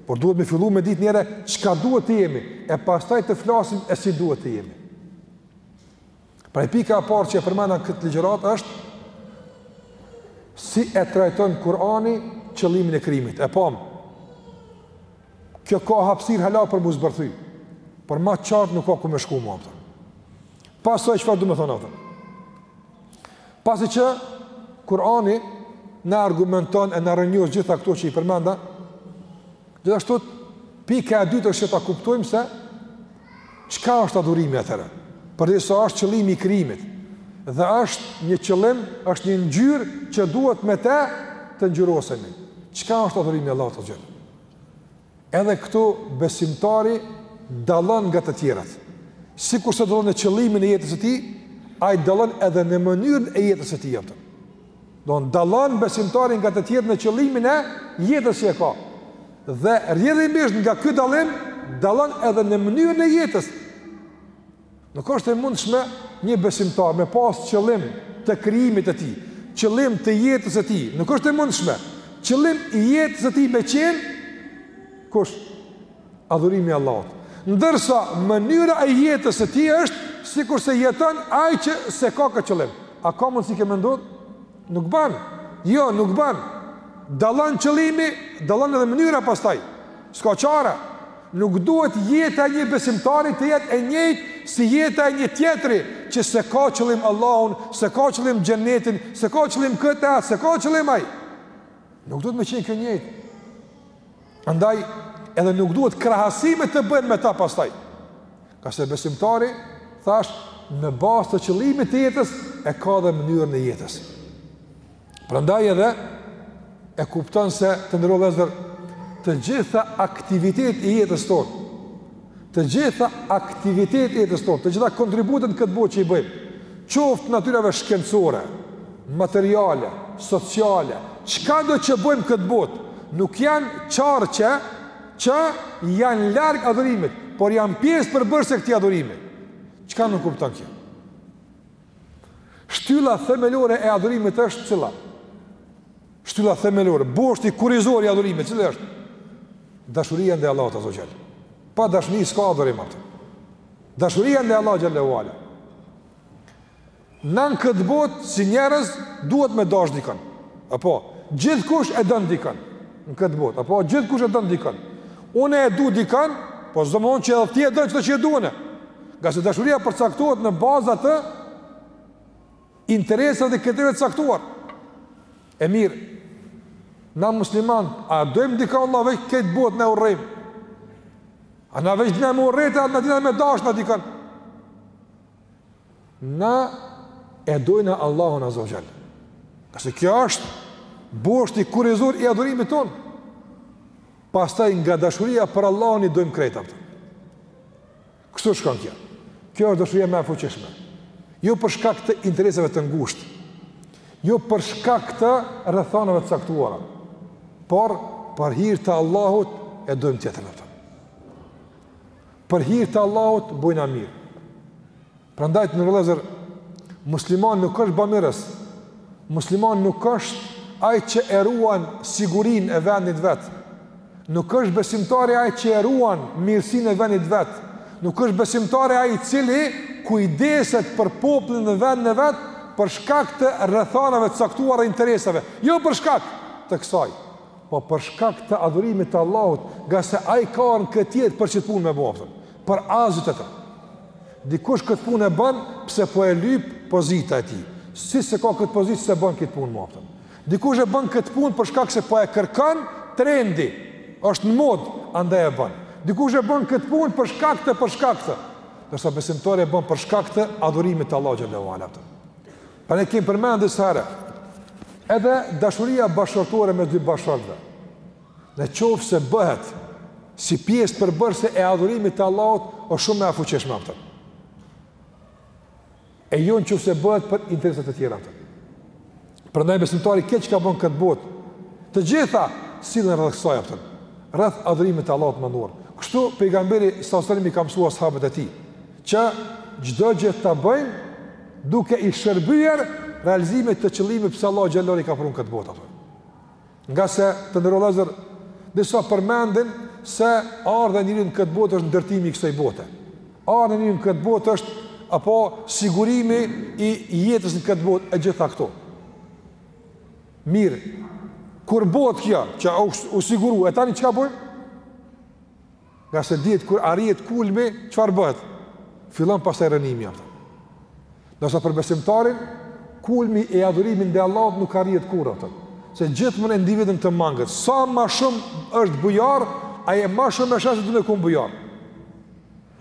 Por duhet me fillu me ditë njëherë çka duhet të jemi, e pastaj të flasim e si duhet të jemi. Pra pika e parë që e përmenda në këtë ligjëratë është si e trajton Kurani qëllimin e krijimit. E pamë, kjo ka hapësirë hala për m'u zbërthy, por ma qartë nuk ka ku me shku ma a po. Pasoje çfarë du me thonë a po? Pasi që Kurani na argumenton e na rrënjos gjithë këto që i përmenda, gjithashtu pika e dytë është që ta kuptojmë se çka është adhurimi atëherë. Përderisa është qëllimi i krijimit dhe është një qëllim, është një ngjyrë që duhet me të të ngjyrosemi. Çka është adhurimi i Allahut të gjithë? Edhe këtu besimtari dallon nga të tjerët. Sikurse dallon në qëllimin e jetës së tij, ai dallon edhe në mënyrën e jetës së tij a po. Domethënë dallon besimtari nga të tjerët në qëllimin e jetës që e ka. Dhe rrjedhimisht nga ky dallim dallon edhe në mënyrën e jetës Nuk është e mundshme një besimtar me pas qëllim të krijimit të tij, qëllim të jetës së tij. Nuk është e mundshme qëllim i jetës së tij me qen kush adhurimi i Allahut. Ndërsa mënyra e jetës së tij është sikurse jeton ai që s'e ka këtë qëllim. A ka mundësi ke mendon? Nuk ban. Jo, nuk ban. Dallon qëllimi, dallon edhe mënyra pastaj. S'ka çare. Nuk duhet jeta e një besimtari të jetë e njëjtë si jeta e një tjetri që s'e ka qëllim Allahun, s'e ka qëllim xhenetin, s'e ka qëllim këtë, s'e ka qëllim ai. Nuk duhet me qenë kjo njëjtë. Andaj, edhe nuk duhet krahasimet të bëhen me ta pastaj. Ngase besimtari, thash, në bazë të qëllimit të jetës, e ka dhe mënyrën e jetës. Prandaj edhe, e kupton se të nderuar vëllezër, të gjitha aktivitetet e jetës tonë, Të gjitha aktivitetet e jetës tonë, të gjitha kontributet në këtë botë që i bëjmë, qoftë natyrave shkencore, materiale, sociale, çka do që bëjmë këtë botë, nuk janë qarqe që janë larg adhurimit, por janë pjesë përbërëse e këtij adhurimi. Çka nënkupton kjo? Shtylla themelore e adhurimit është cila? Shtylla themelore, boshti kurizor i adhurimit, cili është? Dashuria ndaj Allahut azze ve xhel. Pa dashuri s'ka adhurim atë. Dashuria ndaj Allahut xhel-le ve ala. Na n'këtë botë si njerëz duhet me dash dikon. Apo gjithkush e don dikon në këtë botë. Apo gjithkush e don dikon. Unë e dua dikon, po s'do me thonë që edhe ti e don qato që e du unë. Ngase dashuria përcaktohet në baza të interesave dhe kritereve të caktuara. E mirë, na musliman, a dojmë dikan a veç krejt botën e urrejmë? A na veç dina me urrejtë, a na dina me dashtë na dikan? Na e dojmë Allahun azze ve xhel. Ngase kjo është boshti kurrizor i adhurimit tonë. Pastaj nga dashuria për Allahun i dojmë krejtë. Kështu shkon kjo. Kjo është dashuria më e fuqishme. Jo për shkak të interesave të ngushta, jo për shkak të rrethanave të caktuara, por për hir të Allahut e dojmë tjetrin na. Për hir të Allahut bojna mirë. Prandaj të nderuar vëllezër, musliman nuk është bamirës, musliman nuk është ai që e ruan sigurinë e vendit vet. Nuk është besimtari ai që e ruan mirësinë e vendit vet. Nuk është besimtari ai i cili kujdeset për popullin dhe vendin e vet për shkak të rrethanave të caktuara interesave. Jo për shkak të kësaj, po për shkak të adhurimit të Allahut, ngase ai ka ardh në këtë jetë për qit punë në botë. Për asgjë tjetër. Dikush këtë punë e bën pse po e lyp pozita e tij. Si s'e ka këtë pozitë s'e bën këtë punë më, kupton. Dikush e bën këtë punë për shkak se po e kërkon trendi. Është në modë, andaj e bën. Dikush e bën këtë punë për shkak të për shkak të. Ndërsa besimtari e bën për shkak të adhurimit të Allahut xhel-le ue ala. Pra ne kemi përmend disa herë. Edhe dashuria bashkëshortore mes dy bashkëshortëve. Në qoftë se bëhet si pjesë përbërëse e adhurimit të Allahut, është shumë më e fuqishme, kupton. E jo në qoftë se bëhet për interesa të tjera, kupton. Prandaj besimtari krejt çka bën n'këtë botë, të gjitha sillen rreth kësaj, kupton. Rreth adhurimit të Allahut të Madhëruar. Kështu pejgamberi s.a.s. i ka mësuar sahabët e tij, që çdo gjë ta bëjnë duke i shërbyer realizimit të qëllimit pse Allahu xhel-le ue ala i ka pru n'këtë botë, kupton. Ngase, të nderuar vëllezër, disa përmendin se ardhja e njeriut në këtë botë është ndërtimi i kësaj bote. Ardhja e njeriut në këtë botë është apo sigurimi i jetës në këtë botë e gjitha këto. Mirë, kur bohet kjo që u siguru, e tani çka bojmë? Ngase dihet kur arrihet kulmi, çfarë bëhet? Fillon pastaj rrënimi, kupton. Ndërsa për besimtarin kulmi i adhurimit ndaj Allahut nuk arrihet kurrë, kupton. Se gjithmonë e ndin veten të mangët. Sa më shumë është bujar, ai edhe më shumë e sheh se duhet me kon bujar.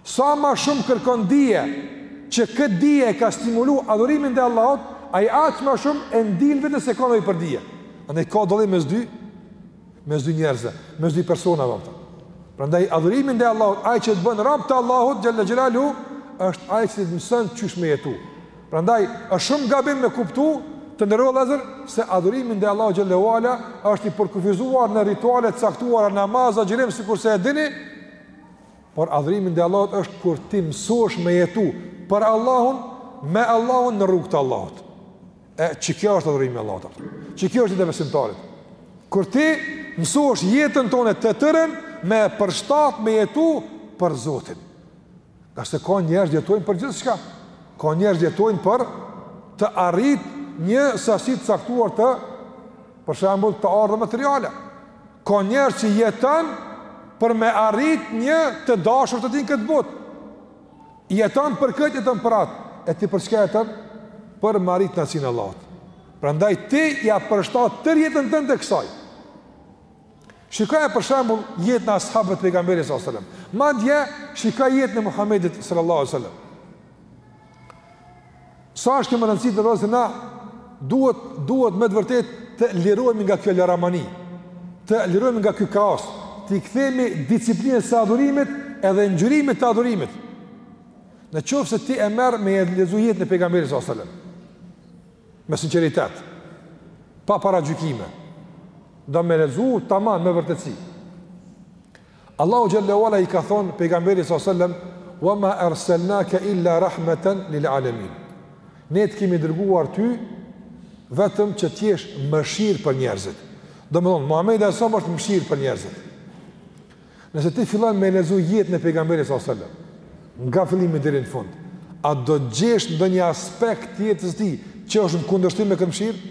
Sa më shumë kërkon dije, që këtë dije e ka stimulu adhurimi ndaj Allahut, ai aq më shumë e ndin veten se ka nevojë për dije. Andaj ka dallim mes dy mes dy njerëzve, mes dy personave, kupton. Prandaj adhurimi ndaj Allahut, ai që të bën rob të Allahut xhel-le xhelaluhu, është ai që të mëson qysh me jetu. Prandaj është shumë gabim me kuptu të nderuar vëllezër se adhurimi ndaj Allahut xhel-le ue ala është i përkufizuar në rituale të caktuara namaz, agjërim sikurse e dini. Por adhurimi ndaj Allahut është kur ti mësohesh me jetu për Allahun, me Allahun në rrugë të Allahut. E që kjo është adhurimi i Allahut, kupton. Që kjo është jeta e besimtarit. Kur ti mësohesh jetën tonde të tërën me përshtat me jetu për Zotin. Ngase ka njerëz jetojnë për gjithçka. Ka njerëz jetojnë për të arrit një sasi të caktuar të për shembull të ardhura materiale. Ka njerëz që jeton për me arrit një të dashur të tij n'këtë botë. Jeton për këtë, jeton për atë. E ti për çka jeton? Për me arrit kënaqësinë e Allahut. Prandaj ti ia përshtat tërë jetën tënde kësaj. Shikoje për shembull jetën e ashabëve të pejgamberit s.a.s. Madje, shikoje jetën e Muhammedit s.a.s. Sa është kjo me rëndësi të nderuar vëllezër, na duhet, duhet me të vërtet të lirohemi nga kjo laramani, të lirohemi nga ky kaos, t'i kthehemi disiplinës së adhurimit edhe ngjyrimit të adhurimit. Në qoftë se ti e merr me e lexu jetën e pejgamberit sallallahu alajhi wasallam, me sinceritet, pa paragjykime, do me lexu taman me vërtetësi. Allahu xhelle ue ala i ka thënë pejgamberit sallallahu alajhi wasallam wa ma arsalnaka illa rahmatan lil alamin. Ne të kemi dërguar ty vetëm që të jesh mëshirë për njerëzit. Domthon Muhamedi alejhi selam është mëshirë për njerëzit. Nëse ti fillon me lexu jetën e pejgamberit sallallahu alajhi wasallam nga fillimi deri në fund, a do të gjesh ndonjë aspekt të jetës së tij që është në kundërshtim me këtë mëshirë?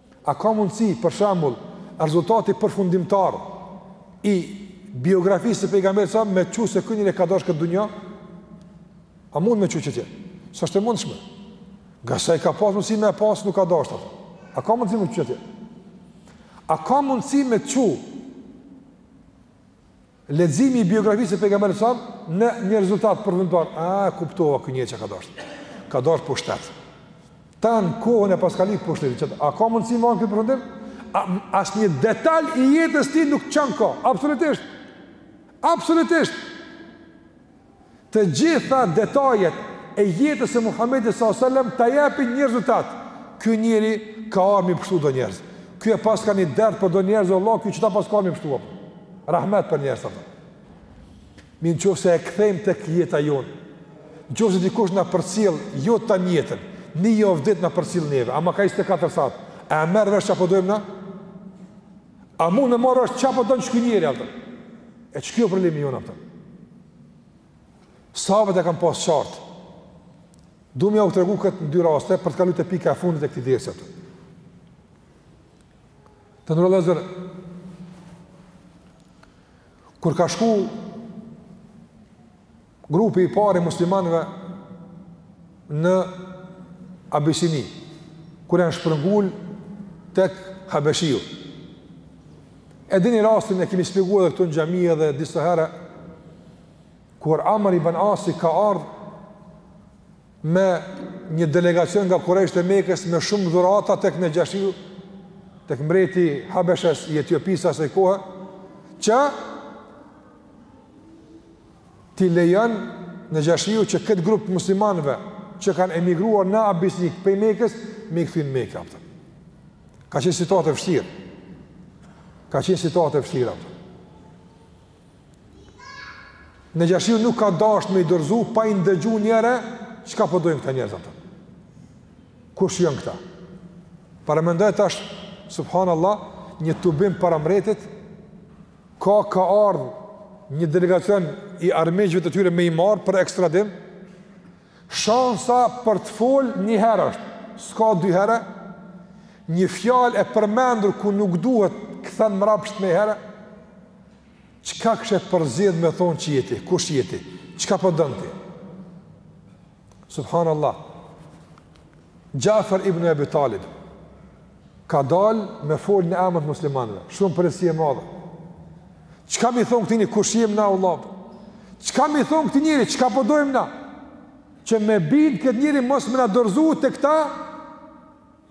A ka mundësi, për shembull, rezultati përfundimtar i biografisë së pejgamberit alejhi selam me çu se ky njeri e ka dasht këtë dunja? A mund me çu qatje? S'është e mundshme. Nga sa e ka pas mundësi me e pas nuk ka dasht atë. A ka mundësi me çu qatje? A ka mundësi me çu Leximi i biografisë së pejgamberit alejhi selam në një rezultat përfundimtar, a e kuptova ky njeri çka ka dasht. Ka dasht pushtet. Tan kohën e paska lyp pushtetin, çet. A ka mundësi me kanë ky përfundim? Asnjë detaj i jetës tij nuk çon ka, absolutisht. Absolutisht. të gjitha detajet e jetës së Muhamedit sallallahu alaihi wasallam ta japin një rezultat. Ky njeri ka ardh me i pshtu do njerëz. Ky e paska një dert për do njerëz vallah, ky qeta paska ardh me i pshtu, a po. Rahmet për njerëz ato. Mirë, në qoftë se e kthejmë tek jeta jonë, në qofë se dikush na përcjell, jo tan jetën, një javë ditë na përcjell neve, ama ka 24 sahat, a e merr vesh çka po dojmë na? A mund e marrë vesh çka po don qiky njeri, a kupton? E qikjo problemi jonë, a kupton. Sahabët e kanë pas qartë. Du me ua tregu këtë në dy raste për të kalu te pika e fundit e këtij dersi, a kupton. Të nderuar vëllezër kur ka shku Grupi i parë i muslimanëve në Abisini, kur janë shpërngul tek Habeshiu. E dini rastin e kemi spjeguar edhe këtu në xhami edhe disa herë kur Amr ibn Asi ka ardh me një delegacion nga kurejshët e Mekës me shumë dhurata tek Nexhashiu, tek mbreti i Habeshës, i Etiopisë së asaj kohe, që t'i lejon Naxhashiu që këtë grup të muslimanëve që kanë emigruar në Abisini prej Mekës me i kthy në Mekë apo. Ka qenë situatë e vështirë. Ka qenë situatë e vështirë apo. Naxhashiu nuk ka dasht me i dorzu pa i ndëgju njëherë çka po dojnë këta njerëz apo. Kush janë këta? Paramendoje tash subhanallah një tubim para mbretit Ka ka ardh një delegacion i armiqve të tyre me i marrë për ekstradim, shansa për të fol një herë është, s'ka dy herë, një fjalë e përmendur ku nuk duhet kthen mrapsht menjëherë, çka kishe përzgjedh me thonë që je ti, kush je ti, çka po don ti? Po Subhanallah. Xhafer ibn Abi Talib ka dal me fol në emër të muslimanëve, shumë përgjegjësi e madhe. Çka me i thon këtij kush jem na vlla? Çka me i thon këtij njeri çka po dojmë na? Që me bind këtë njeri mos me na dorzu te këta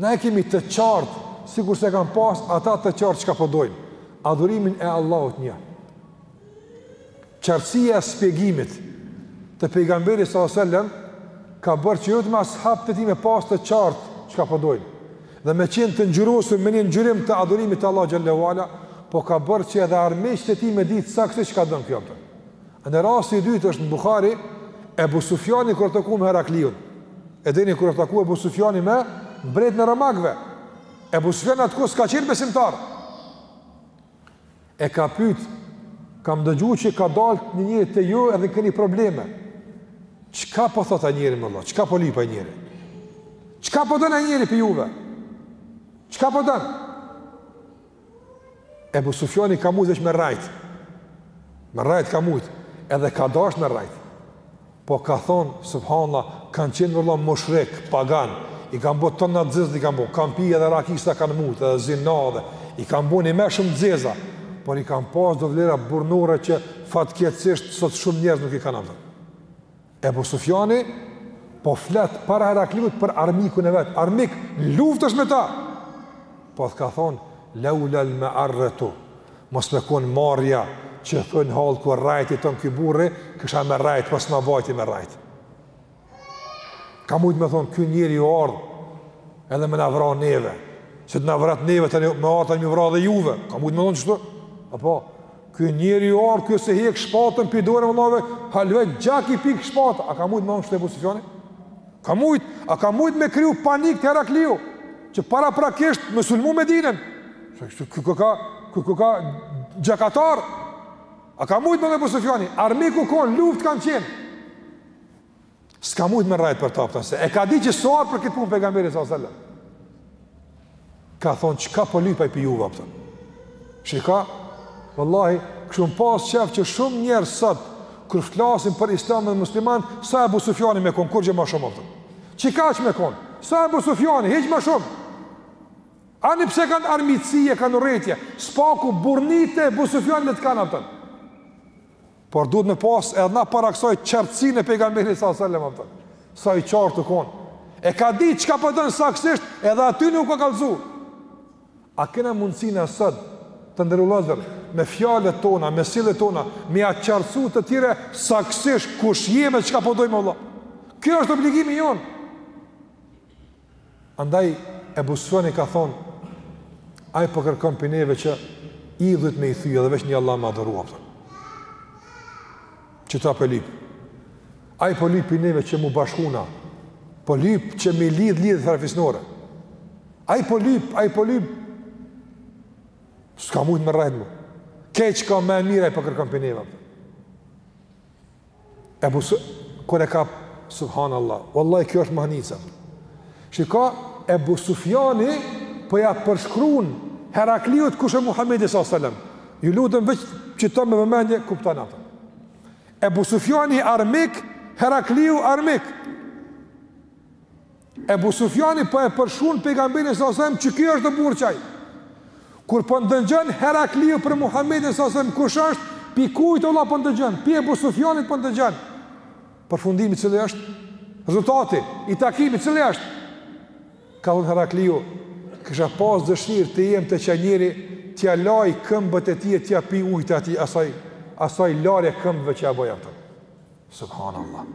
Na e kemi të qartë, sikurse kanë pas ata të qartë çka po dojnë, adhurimin e Allahut një. Qartësia e shpjegimit të pejgamberit sallallahu alajhi wasallam ka bërë që jo vetëm ashabët e tij me pas të qartë çka po dojnë. Dhe me qenë të ngjyrosur me një ngjyrim të adhurimit të Allahut xhele ue ala, po ka bërë që edhe armiqtë e tij me ditë saktë çka don ky, apo. E në rasti i dytë është në Bukhari, Ebu Sufjani kur u taku me Herakliun. E dini kur u taku Ebu Sufjani me mbretin e romakëve. Ebu Sufjani at kohë s'ka qenë besimtar. E ka pyt, kam dëgju që ka dalë një njeri te ju edhe keni probleme. Çka po thot ai njeri mor vlla? Çka po lyp ai njeri? Çka po don ai njeri prej juve? Çka po don? Ebu Sufjani ka mujt veç me rrajt. Me rrajt ka mujt. Edhe ka dasht me rrajt. Po ka thonë, subhanallah, kanë qenë mor vlla mushrik, pagan, i kanë bo tona t'zezat, i kanë bo, kanë pi edhe raki sa kanë mujtë, edhe zina edhe, i kanë bo një me shumë t'zeza, por i kanë pas do vlera burnore që fatkeqësisht sot shumë njerëz nuk i kanë amëtër. Ebu Sufjani po flet para Herakliut për armikun e vet, armik luftë është me ta. Po ka thon laula al ma'arratu. Mos me kon marrja që thojn hallku rrajti ton ky burri, kisha me rrajt po s'ma vajti me rrajt. Ka mujt me thon ky njeri u ardh edhe me na vra neve. Që të na vret neve tani me ardh me ju vra edhe juve. Ka mujt me thon kështu? Apo Ky njeri ju ardh ky s'e hek shpatën pi dore vllazën, hala gjak i pik shpata, a ka mujt me thon kështu Ebu Sufjani? Ka mujt, a ka mujt me kriju panik te Herakliu, që paraprakisht me sulmu Medinën, që ky ka, ky ky ka gjakatar, a ka mujt me thon Ebu Sufjani, armik u konë, luft kanë qenë, S'ka mujt me rrejt për ta, a po kupton, se e ka dit që s'osht për këtë punë pejgamberi sa sëllë. Ka thonë, çka po lip ai pi juve, a po kupton. Shika, vallahi, kishim pas qef që shumë njerëz sot, kur flasin për islam dhe musliman, sa e bu Sufjani me konë, kurgjë ma shumë, a po kupton. Çika që me konë, sa Ebu Sufjani, hiç ma shumë. Ani pse kanë armiqësi e kanë urrejtje, s'paku burrninë e Ebu Sufjani le ta kanë, a po kupton. Por duhet me pas edhe na para kësaj qartësin e pejgamberit sa sallam a po kupton. Sa i qartë u konë. E ka dit çka po don saksisht edhe aty nuk ka kalzu. A kena mundësi na sot të nderum vllazën me fjalët tona, me sjelljet tona, me ia qartësu të tjerëve saksisht kush jeme çka po dojmë vlla. Kjo është obligimi jonë. Andaj Ebu Sufjani ka thonë, ai po kërkon pi neve që idhujt me i thy edhe veç një Allah me adhuru, a po kupton. Qeta po lip. Ai po lip pi neve që mu bashkuna, po lip që m'i lidh lidhjet farefisnore. Ai po lip, ai po lip. S'ka mujt me rrejt mu. Krejt çka ma e mira ai po kërkon pi neve, a po kupton. Ebu Su... Kur e kap... Subhan Allah. Wallahi, kjo është mahnitëse. Shika Ebu Sufjani, po ja përshkrun Herakliut kush është Muhammedi s.a.s. Ju lutem veç qeta me vëmendje, kuptoni ato. Ebu Sufjani armik, Herakliu armik. Ebu Sufjani po e përshkruan pejgamberin sa selam që ky është burrë qaj. Kur po ndëgjon Herakliu për Muhamedin sa selam kush është? Pi kujt vlla po ndëgjon? Pi Ebu Sufjanit po ndëgjon. Përfundimi cili është? Rezultati i takimit cili është? Ka thënë Herakliu, kisha pas dëshirë të jem te qaj njeri, t'ja laj këmbët e tij, t'ja pi ujtë atij asaj asaj larje këmbëve që ia boj, a po kupton. Subhanallahu.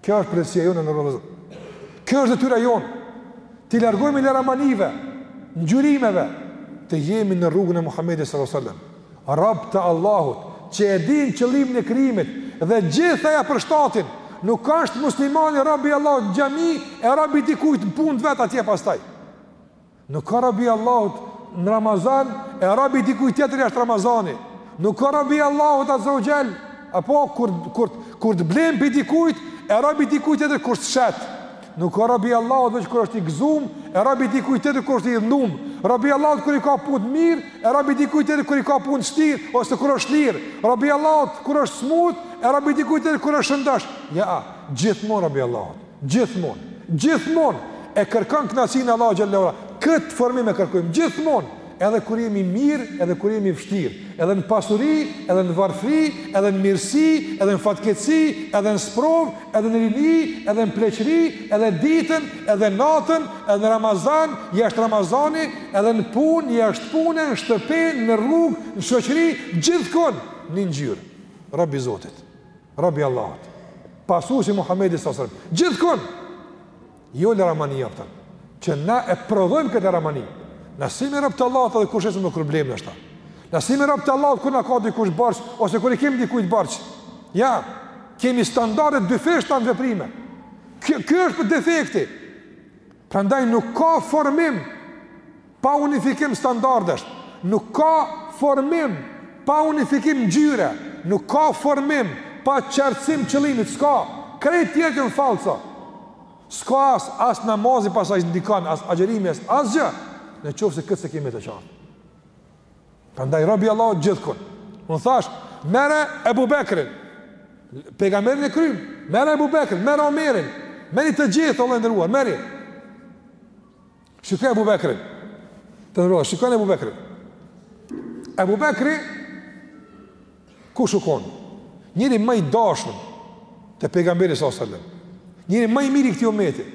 Kjo është përgjegjësia jonë o njerëz. Kjo është detyra jonë. T'i largohemi laramanive, ngjyrimeve, të jemi në rrugën e Muhammedi s.a.s. Rab të Allahut, që e din qëllimin e krijimit, dhe gjithë t'ia përshtatim, nuk është muslimani rab i Allahut në xhami, e rab i dikujt në punë të vetë atje pastaj. Nuk ka rob i Allahut në Ramazan, e rob i dikujt tjetër jashtë Ramazani. Nuk ka rob i Allahut azze ve xhel, apo kur, kur, kur të blen prej dikujt, e rob i dikujt tjetër kur të shet. Nuk ka rob i Allahut veç kur është i gëzum, e rob i dikujt tjetër kur është i idhnum. Rob i Allahut kur i ka punët mirë, e rob i dikujt tjetër kur i ka punët shtirë, ose kur është lirë. Rob i Allahut kur është smut, e rob i dikujt tjetër kur është shëndosh. Jo, gjithmonë rob i Allahut. Gjithmonë, gjithmonë e kërkon kënaqësinë e Allahut xhel-le ve ala. Këtë formim e kërkojmë gjithmonë, edhe kur jemi mirë, edhe kur jemi vështirë, edhe në pasuri, edhe në varfëri, edhe në mirësi, edhe në fatkeqësi, edhe në sprovë, edhe në rini, edhe në pleqëri, edhe ditën, edhe natën, edhe në Ramazan, jashtë Ramazani, edhe në punë, jashtë pune, në shtëpi, në rrugë, në shoqëri, gjithkund, ni ngjyrë. Rob i Zotit. Rob i Allahut. Pasus i Muhammedit sallallahu alejhi ve sel-lem. Gjithkun! Jo laramani, a kupton. Që na e prodhojmë këtë laramani. Na s'jemi rob të Allahut edhe kur hasim në problem, ashtu. Na s'jemi rob të Allahut kur na ka dikush borxh, ose kur i kemi dikujt borxh. Jo, kemi standarde të dyfishta në veprime. Kjo është pra defekti. Prandaj nuk ka formim pa unifikim standardesh, nuk ka formim pa unifikim ngjyre, nuk ka formim pa qartësim qëllimit, s'ka, krejt tjetën falso, s'ka as, as namazi pastaj ndikim, as agjërimi, as asgjë, në qoftë se këtë s'e kemi të qartë. Prandaj, rob i Allahut gjithkun, unë thash, merre Ebu Bekrin, pejgamberin e krym, merre Ebu Bekrin, merre Omerin, merri të gjithë, vëlla i nderuar, merri, Shikoni Abu Bekrin. Të nderuar, shikoni Abu Bekrin. Abu Bekri, kush u kon? Njeri ma i dashur te pejgamberit sallallahu alajhi wasallam. Njeri ma i mirë i këtij umeti.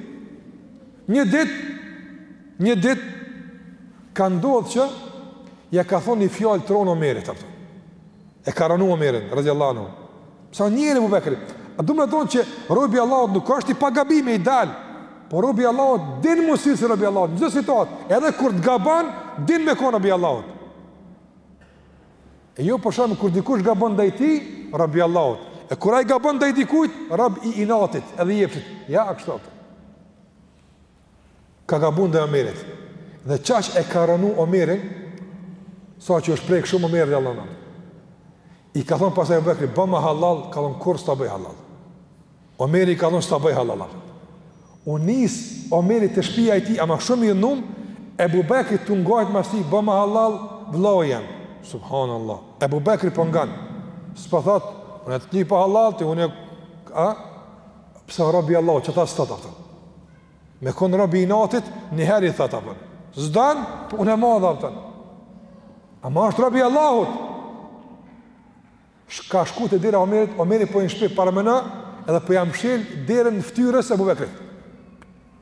Një ditë, një ditë ka ndodhur që ja ka thonë një fjalë t'ronë Omerit, a kupton. E ka rënu Omerin, radiallahu anhu. Si njeri Ebu Bekri. A domethonë që robi i Allahut nuk është i pa gabime, ideal. Por robi i Allahut din m'u sill si rob i Allahut. Në çdo situatë, edhe kur të gabon, din me konë rob i Allahut. E jo për shembull, kur dikush gabon ndaj tij, rob i Allahut. E kur ai gabon ndaj dikujt, rob i inatit, edhe i epshit. Jo kështu, a kupton. ka gabu ndaj Omerit, dhe qaq e ka rënu Omerin, sa që është prekë shumë Omeri radiallahu anhu, i ka thonë pastaj Ebu Bekri, boma hallall, ka thonë kurrë s'ta bëj hallall. Omeri ka thonë s'ta bëj hallall. U nis Omeri te shpia e tij, ama shumë i idhnum, Ebu Bekri tu ngajt mas tij, boma hallall, vllai jem. Subhanallah. Ebu Bekri po ngan. S'po thotë, unë t'lypa hallall, unë e... A? Pse robi i Allahut, ça tha s'thot a kupton? Me kon robi i inatit, një herë i thot a kupton. S'don, punë e madhe a kupton. Ama është robi i Allahut? Ka shku te dera Omerit, Omeri po hin në shpi para mrena, edhe po ja mshel derën ftyrës Ebu Bekrit.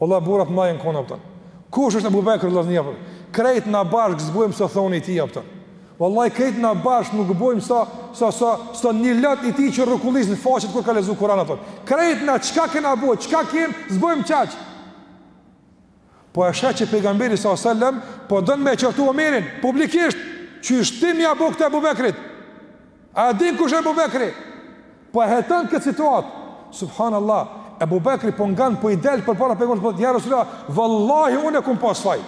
Valla burra të mdhaj janë kon a kupton. Kush është Ebu Bekri vllaznia. Krejt na bashkë s'bojmë sa thoni i tij a kupton. Wallahi krejt na bashkë nuk bojmë sa sa sa sa një lot i tij që rrokullis në faqet kur ka lexu Kur'an a kupton. Krejt na çka kena bo, çka kem, s'bojmë qaq. Po e sheh që pejgamberi sa selam po don me qortu Omerin publikisht, qysh ti me ja bo këtë Ebu Bekrit. A e din kush e Ebu Bekri? Po e heton këtë situatë. Subhanallah, Ebu Bekri po ngan po i del përpara pejgamberit ja Rasulullah, vallahi unë kum pas faj.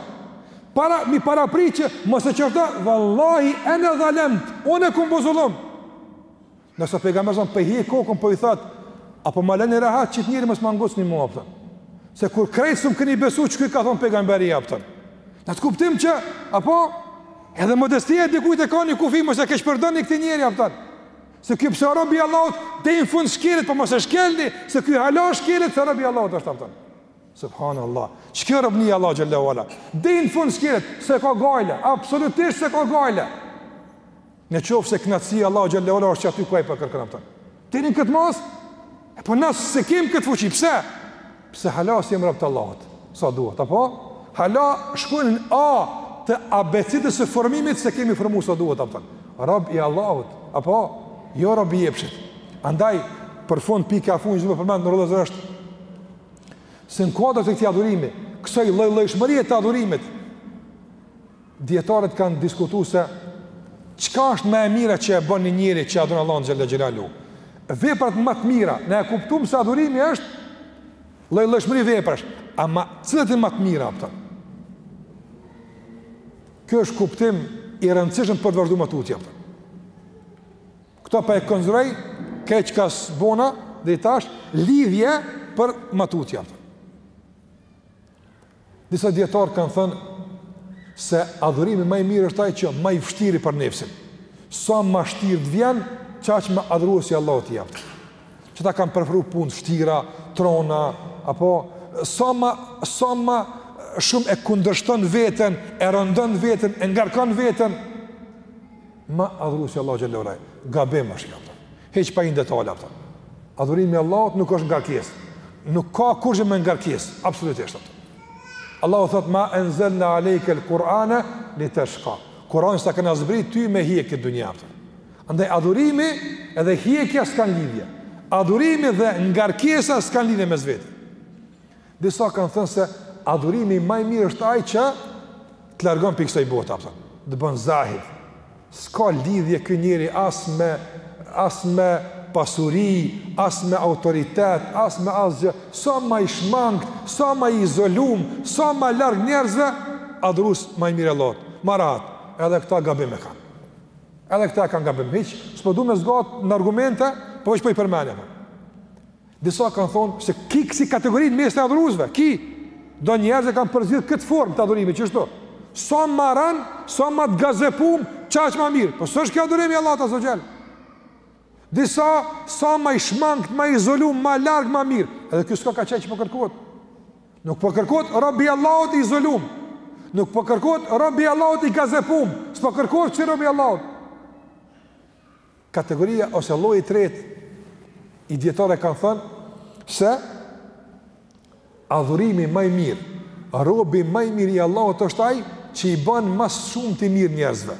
Para me i parapri që, mos e qorto, vallahi ene dhalemtu, unë kum bo zullum. Ndërsa pejgamberi po e hjek kokën po i thot, a po ma leni rehat qit njeri mos ma ngucni mu a kupton. Se kur krejt s'um keni besu çka ka thon pejgamberi a kupton. Në atë kuptim që apo Edhe modestia e dikujt e ka një kufi, mos e keqpërdorni këtë njeri a kupton. Se ky pse robi Allahut deri në fund shkelet, po mos e shkelni, se ky hala shkelet se robi Allahut është a kupton. Subhanallahu. Çka robni Allah xhelle ve ala. Deri në fund shkelet, s'e ka gajle, absolutisht s'e ka gajle. Në qoftë se kënaqësia e Allahut xhelle ve ala është qaty ku ai po kërkon a kupton. Deri në këtë masë, e po na s'e kemi këtë fuqi, pse? Pse hala s'jemi rob të Allahut, sa duhet, apo? Hala shkronjën A të abecedës së formimit s'e kemi formu sa duhet, a kupton? Rob i Allahut, apo? Jo rob i epshit. Andaj, për fund, pika e fundit që du me përmend vëllezër është, se në kuadër të këtij adhurimi, kësaj llojllojshmërie të adhurimit, Dijetarët kanë diskutu se çka është ma e mira që e bën një njeri që adhuron Allahun xhelle xhelaluhu Veprat më të mira Ne e kuptum se adhurimi është llojllojshmëri veprash Ama cilat janë më të mirat a kupton Kjo është kuptim I rëndësishëm për të vazhdu më tutje a kupton Këta pa e konzrej krejt çka s'bona deri tash Lidhje për më tutje a kupton Disa djetarë kanë thënë se adhurimi ma i mirë është ai që ma i vështiri për nefsin. Sa ma shtirë të vjen, qaq ma adhurues i Allahut je a kupton. Qata kanë preferu punë t'vështira, t'rona, apo sa ma, sa ma shumë e kundërshton veten, e rëndon veten, e ngarkon veten, ma adhurues i Allahut xhelle ve ala je. Gabim është kjo. Hiç pa hi n'detale, a kupton. Adhurimi i Allahut nuk është ngarkesë. Nuk ka kurgjë me ngarkesë. Absolutisht. Allahu thot ma enzelna alejkel Kur'ane li teshka. Kur'anin s'ta kena zbrit ty me hjek n'këtë dunja. Andaj adhurimi edhe hjekja s'kan lidhje. Adhurimi dhe ngarkesa s'kan lidhje mes veti. Disa kanë thënë se adhurimi ma i mirë është ai që të largon prej kësaj bote, a kupton. Të bën zahid. S'ka lidhje ky njeri as me, as me pasuri, as me autoritet, as me asgjë. Sa ma i shmangët, sa ma i izolum, sa ma larg njerëzve, adhurus ma i mirë i Allahut. Ma ratë. Edhe këta gabim e kanë. Edhe këta e kanë gabim. Hiç, s'po du me zgat në argumente, po veç po i përmeni. Disa kanë thonë se ki kësi kategori në mes të adhuruesve, ki, do njerëz e kanë përzgjedh këtë formë të adhurimit, qështu, sa më rënd, sa më të gazepum, qaq më mirë, po s'është kjo adhurimi i Allahut azze ve xhel, disa, sa më i shmangt, më i izolum, më larg, më mirë, edhe kjo s'ka ka qaj që po kërkohet, nuk po kërkohet robi i Allahut i izolum, nuk po kërkohet robi i Allahut i gazepum, s'po kërkohet qaj robi i Allahut, Kategoria ose lloji i tretë i dijetarëve kanë thënë se adhurimi më i mirë, robi më i mirë i Allahut është ai që i bën më së shumti mirë njerëzve.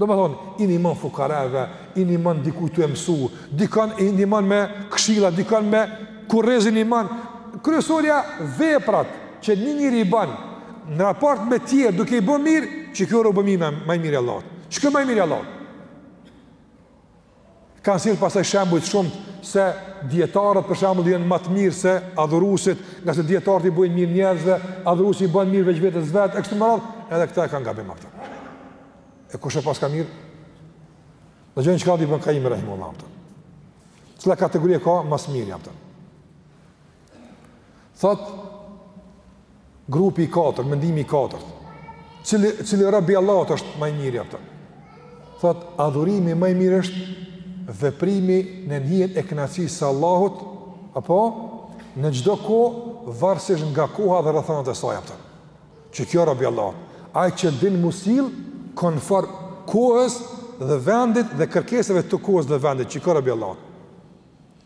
Domethënë, i nimon fukarave, i nimon dikuj tu e msu, dikan i nimon me kshilla, dikan me kurriz i nimon. Kryesorja veprat që një njeri i bën në raport me tjerë duke i bën mirë, qeky o robi më i mirë i Allahut. Qeky o më i mirë i Allahut. Kanë sjellë pastaj shembuj të shumtë se dijetarët për shembull janë më të mirë se adhuruesit, ngase dijetarët i bëjnë mirë njerëzve, adhuruesi i bën mirë veç vetes vet, e kështu me radhë, edhe këta e kanë gabim, a kupton. E kush e paska mirë? Dëgjoni çka tha Ibn Kajimi rahimullah, a kupton. Cila kategori e ka ma së miri, a kupton. Thot grupi i katërt, mendimi i katërt. Cili cili rob i Allahut është më i miri, a kupton? Thot adhurimi më i mirë është veprimi nën hijen e kënaqësisë së Allahut apo në çdo kohë varësisht nga koha dhe rrethanat e saj, a kupton. Qeky o robi i Allahut, ai që din mu sill konform kohës dhe vendit dhe kërkesave të kohës dhe vendit, qeky o robi i Allahut.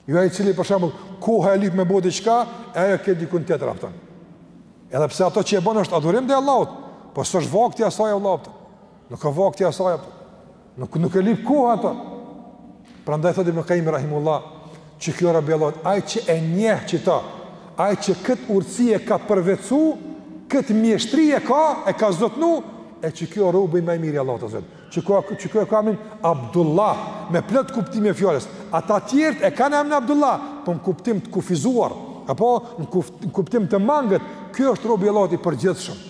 Jo ai i cili për shembull koha e lip me bë diçka, e ajo ke dikun tjetër, a kupton. Edhe pse ato që e bën është adhurim te Allahut, po s'është vakti i asaj o vlla, a kupton. Nuk a vakti i asaj. Nuk nuk e lip koha ato. Prandaj thotë Ibn Qayyim rahimullah, qeky o robi i Allahut, ai që e njeh qeta, ai që kët urtësi e ka përvetësu, kët mjeshtri e ka, e ka zotnu, e qeky o robi më i mirë i Allahut azza. që ky që ky e ka emrin Abdullah me plot kuptimin e fjalës. Ata të tjerë e kanë emrin Abdullah, po në kuptim të kufizuar, apo në kuptim të mangët. Ky është robi i Allahut i përgjithshëm,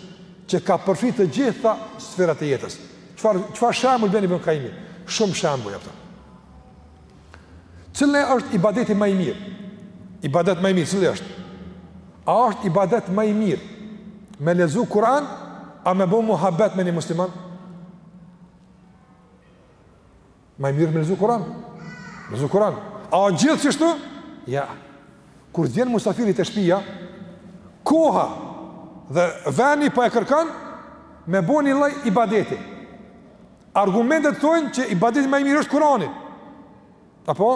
që ka përfshi të gjitha sferat e jetës. Çfarë çfarë shembull bën Ibn Kajimi? Shumë shembuj, a kupton. Cili është ibadeti më i mirë? Ibadet më i mirë cili është? A është ibadet më i mirë me lexu Kur'an a me bo muhabet me një musliman? Më i mirë me lexu Kur'an. Me lexu Kur'an. A gjithë qishtu? Ja. Kur vjen musafiri te shtëpia, koha dhe veni po e kërkon me bo ni lloj ibadeti. Argumentet thonë që ibadeti më i mirë është Kurani. Apo?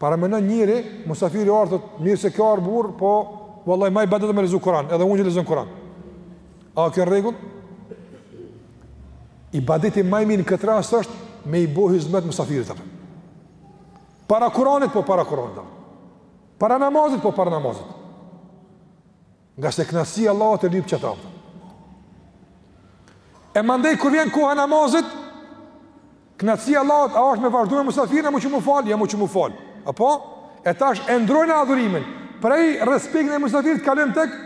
Paramendo njëri, musafiri i ardh, thotë, mirë se ke ardhur burrë, po vallahi më ibadet me lexu Kur'an, edhe unë që lexoj Kur'an. A kjo në rregull? Ibadeti më i mirë në këtë rast është me i bo hizmet musafirit apo. Para Kur'anit po para Kur'anit. Para namazit po para namazit. Ngase knasia e Allahut e lyp qata E mandej kur vjen koha e namazit knasia e Allahut a është me vazhdu me musafirin a mu çu mu falë, ja mu çu mu falë Apo? E tash e ndrrojmë adhurimin Prej respektit të musafirit kalojmë tek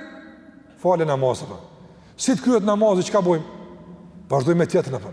falja e namazit Si të kryhet namazi çka bojmë? Vazhdojmë me tjetrën apo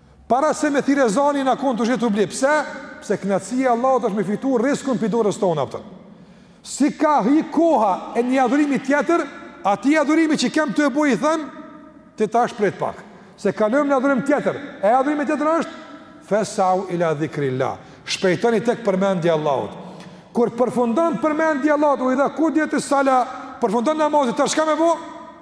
Para se me thirrë ezani na kon tu shit tu bli. Pse? Pse kënaqësia e Allahut është me fitu rrizkun pi dorës tonë, a kupton. Si ka hi koha e një adhurimi tjetër, atij adhurimi që kem tu e bo i them, ti tash prit pak. Se kalojmë në adhurim tjetër. E adhurimi tjetër është fesau ila dhikrillah. Shpejtoni tek përmendja e Allahut. Kur përfundon përmendja e Allahut, ue idha kudijeti sala, përfundon namazi, tash çka me bo?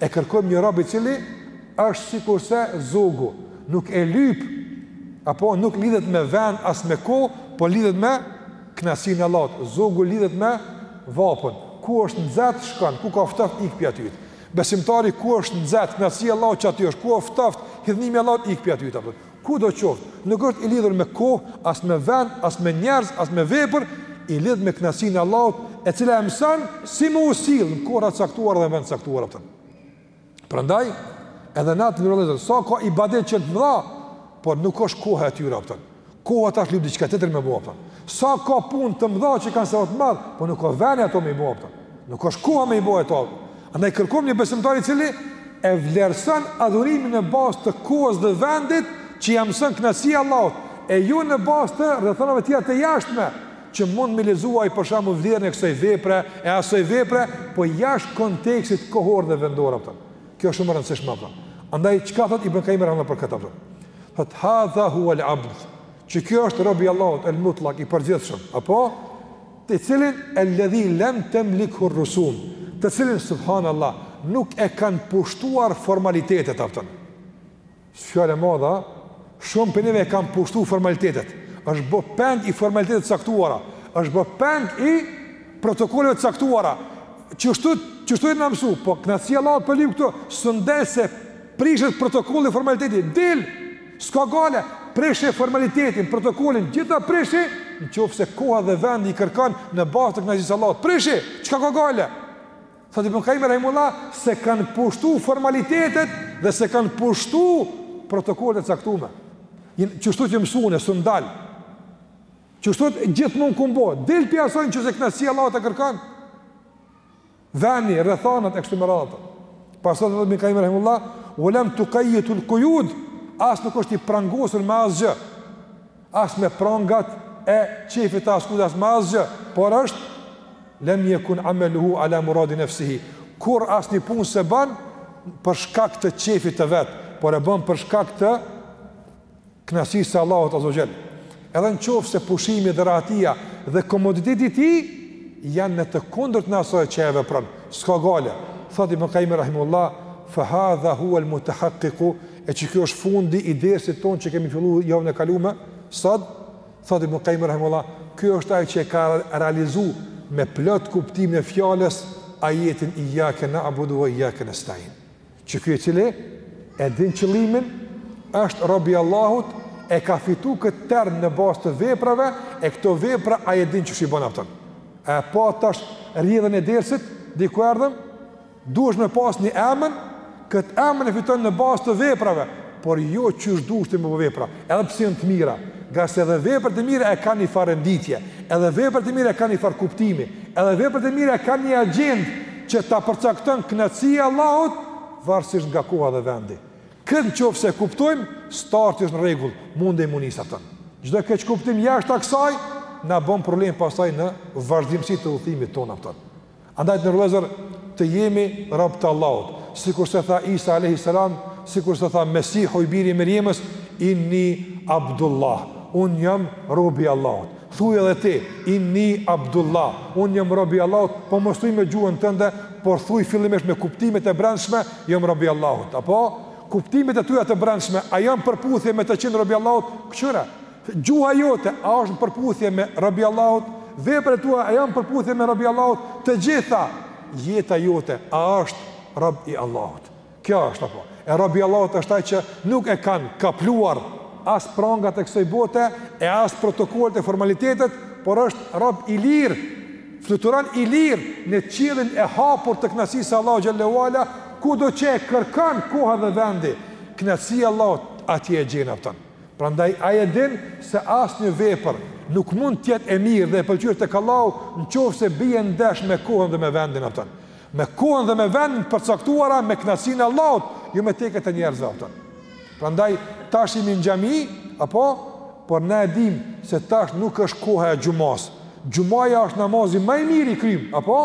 E kërkojmë një rob i cili është sikurse zogu, nuk e lyp apo nuk lidhet me vend as me kohë, po lidhet me knasinë e Allahut. Zogu lidhet me vapën. Ku është nxehtë shkon, ku ka ftoft ik pi aty. Besimtari ku është nxehtë, knasia e Allahut qaty është, ku është ftoft, hidhnimi i Allahut ik pi aty. Kudo qoftë, nuk është i lidhur me kohë, as me vend, as me njerëz, as me vepër, i lidh me kënaqësinë e Allahut, e cila e mëson si mu sill në kohëra të caktuara dhe vend të caktuara, a kupton. Prandaj, edhe na vëllezër, sa ka ibadete që janë të mëdha, por nuk është koha e tyre, a kupton. Koha tash lyp diçka tjetër me bo, a kupton. Sa ka punë të mëdha që kanë sevap të madh, por nuk ka ven ato me i bo, a kupton. Nuk është koha me i bo ato. Andaj kërkojmë një besimtar i cili e vlerëson adhurimin në bazë të kohës dhe vendit që ia mëson kënaqësia e Allahut, e jo në bazë të rrethonave tjera të jashtme, që mund me lexua ai për shembull vlerën e kësaj vepre, e asaj vepre, po jashtë kontekstit kohor dhe vendor a kupton. Kjo është shumë e rëndësishme a kupton. Andaj çka thot Ibn Kaim rahimahullahu për këtë a kupton. Thot hadha huwa al-abd. Që ky është robi i Allahut el-mutlak i përgjithshëm, apo të cilin elledhi lem temlikhu rrusum, të cilin subhanallah nuk e kanë pushtuar formalitetet a kupton. Fjalë e madhe, shumë prej neve e kanë pushtu formalitetet, është bë peng i formaliteteve të caktuara, është bë peng i protokolleve të caktuara. Qështu qështu jena mësu, po kënaqësia e Allahut po e lyp këtu, s'mundem se Prishet protokolli formaliteti del s'ka gajle prishe formalitetin protokollin gjitha prishi në qoftë se koha dhe vendi i kërkon në bazë të kënaqësisë së Allahut prishi çka ka gajle thotë ibn Kaimi rahimullah s'e kanë pushtu formalitetet dhe s'e kanë pushtu protokollet e caktume qështu jem mësu ne s'un dal qështu gjithmonë kam bo del pi asoj në qoftë se kënaqësia e Allahut e kërkon Veni, rrethanat e kështu me radhë. Pastaj thot Ibn Kaimi rahimullah, ue lem tuqayidhul quyud, as nuk është i prangosur me asgjë. As me prangat e qejfit të askujt as me asgjë, por është lem yekun amaluhu ala muradi nafsihi. Kurrë asnjë punë s'e bën për shkak të qejfit të vet, por e bën për shkak të kënaqësisë së Allahut azze ue xhel. Edhe në qoftë se pushimi dhe rahatia dhe komoditeti i tij janë në të kundërtën e asaj që e vepron. S'ka gajle. Thot Ibn Qayyim rahimullah, "Fa hadha huwa al-mutahaqqiq", e që kjo është fundi i dersit tonë që kemi fillu javën e kalume, sot thot Ibn Qayyim rahimullah, "Ky është ai që e ka realizu me plot kuptimin e fjalës ajetin iyyaka na'budu wa iyyaka nasta'in". Që ky i cili e din qëllimin, është rob i Allahut, e ka fitu këtë term në bazë të veprave, e këto vepra ai e din qysh i bon a kupton. E pa tash rrjedhën e dersit, di ku erdhëm, duhesh me pas një emën, këtë emën e fiton në bazë të veprave, por jo qysh dush ti me bo vepra, edhe pse janë të mira, ngase edhe veprat e mira e kanë një farë renditje, edhe veprat e mira e kanë një farë kuptimi, edhe veprat e mira e kanë një agjendë që ta përcakton kënaqësia e Allahut varësisht nga koha dhe vendi. Këtë në qoftë se e kuptojmë, starti është në rregull, mundej m'u nis a kupton. Çdo keqkuptim jashtë kësaj na bën problem pastaj në vazhdimësi të udhëtimit tonë a kupton. Andaj të nderuar vëllezër të jemi rob të Allahut, sikurse tha Isa a.s. sikurse tha Mesihu i biri i Merjemes, inni Abdullah, unë jam rob i Allahut. Thuj edhe ti, inni Abdullah, unë jam rob i Allahut, po mos thuj me gjuhën tënde, por thuj fillimisht me kuptimet e brendshme, jam rob i Allahut. Apo, kuptimet e tuja të brendshme, a janë në përputhje me të qenë rob i Allahut? Këqyre, Gjuha jote a është në përputhje me rob i Allahut, veprat e tua a janë në përputhje me rob i Allahut, të gjitha jeta jote a është rob i Allahut. Kjo është apo. E robi i Allahut është ai që nuk e kanë kapluar as prangat e kësaj bote e as protokollet e formalitetet, por është rob i lirë, fluturon i lirë në qiellin e hapur të kënaqësisë së Allahut xhel-le ue ala, kudo që e kërkon koha dhe vendi, kënaqësia e Allahut atje e gjen apton. Prandaj ne e dimë se asnjë vepër nuk mund të jetë e mirë dhe e pëlqyer tek Allahu nëse bie ndesh me kohën dhe me vendin apton. Me kohën dhe me vendin të përcaktuara me kënaqësinë e Allahut, jo me teket e njerëzve apton. Prandaj tash jemi në xhami, apo por na e dim se tash nuk është koha e xhumas. Xhumaja është namazi më i mirë i krim, apo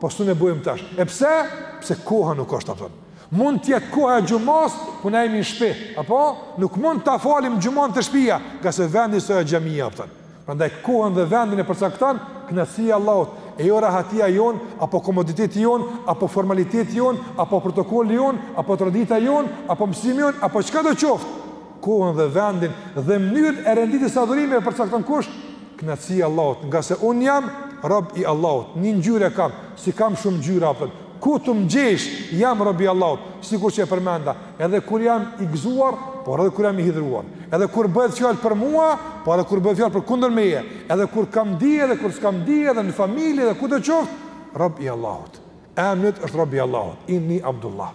po s'un e bëjmë tash. E pse? Pse koha nuk është apton. Mund të jetë koha e xhumas po na jemi në shtëpi, apo nuk mund ta falim xhuman te shtëpia, ngase vendi i saj është xhamia apton. Prandaj kohën dhe vendin e përcakton kënaqësia e Allahut, e jo rahatia jonë, apo komoditeti jonë, apo formaliteti jonë, apo protokolli jonë, apo tradita jonë, apo mësimi jonë, apo çkado qoftë. Kohën dhe vendin dhe mënyrën e renditjes së adhurimeve e përcakton kush? Kënaqësia e Allahut, ngase unë jam rob i Allahut, një ngjyrë kam, s'i kam shumë ngjyra apton. Ku të më gjesh, jam rob i Allahut, sikur që e përmenda, edhe kur jam i gëzuar, por edhe kur jam i hidhëruar. Edhe kur bëhet fjalë për mua, por edhe kur bëhet fjalë për kundër meje, edhe kur kam dije edhe kur s'kam dije edhe në familje dhe ku të qoftë, rob i Allahut. Emri yt është rob i Allahut, inni Abdullah.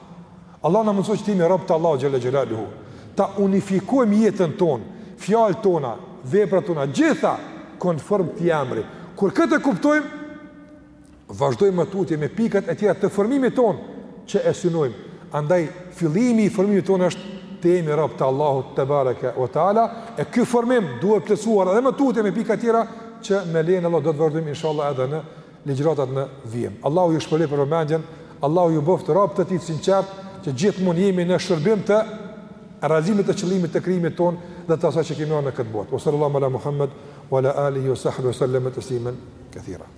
Allahu na mundësoftë që të jemi rob të Allahut xhel-le xhelaluhu. Ta unifikojmë jetën tonë, fjalët tona, veprat tona, gjitha konform këtij emri. Kur këtë kuptojmë, vazhdojmë më tutje me pikat e tjera të formimit tonë që e synojmë. Andaj, fillimi i formimit tonë është të jemi rob të Allahut tebareke ue teala, e ky formim duhet plotësuar edhe më tutje me pikat tjera që me lejen e Allahut do të vazhdojmë inshallah edhe në ligjëratat në vijim. Allahu ju shpërbleftë për vëmendjen, Allahu ju bëftë rob të tij të sinqertë që gjithmonë jemi në shërbim të realizimit të qëllimit të krijimit tonë dhe të asaj që kemi në këtë botë. Ue salallahu ala Muhammed, ue ala alihi, ue sahbihi, ue sel-leme teslimen kethira.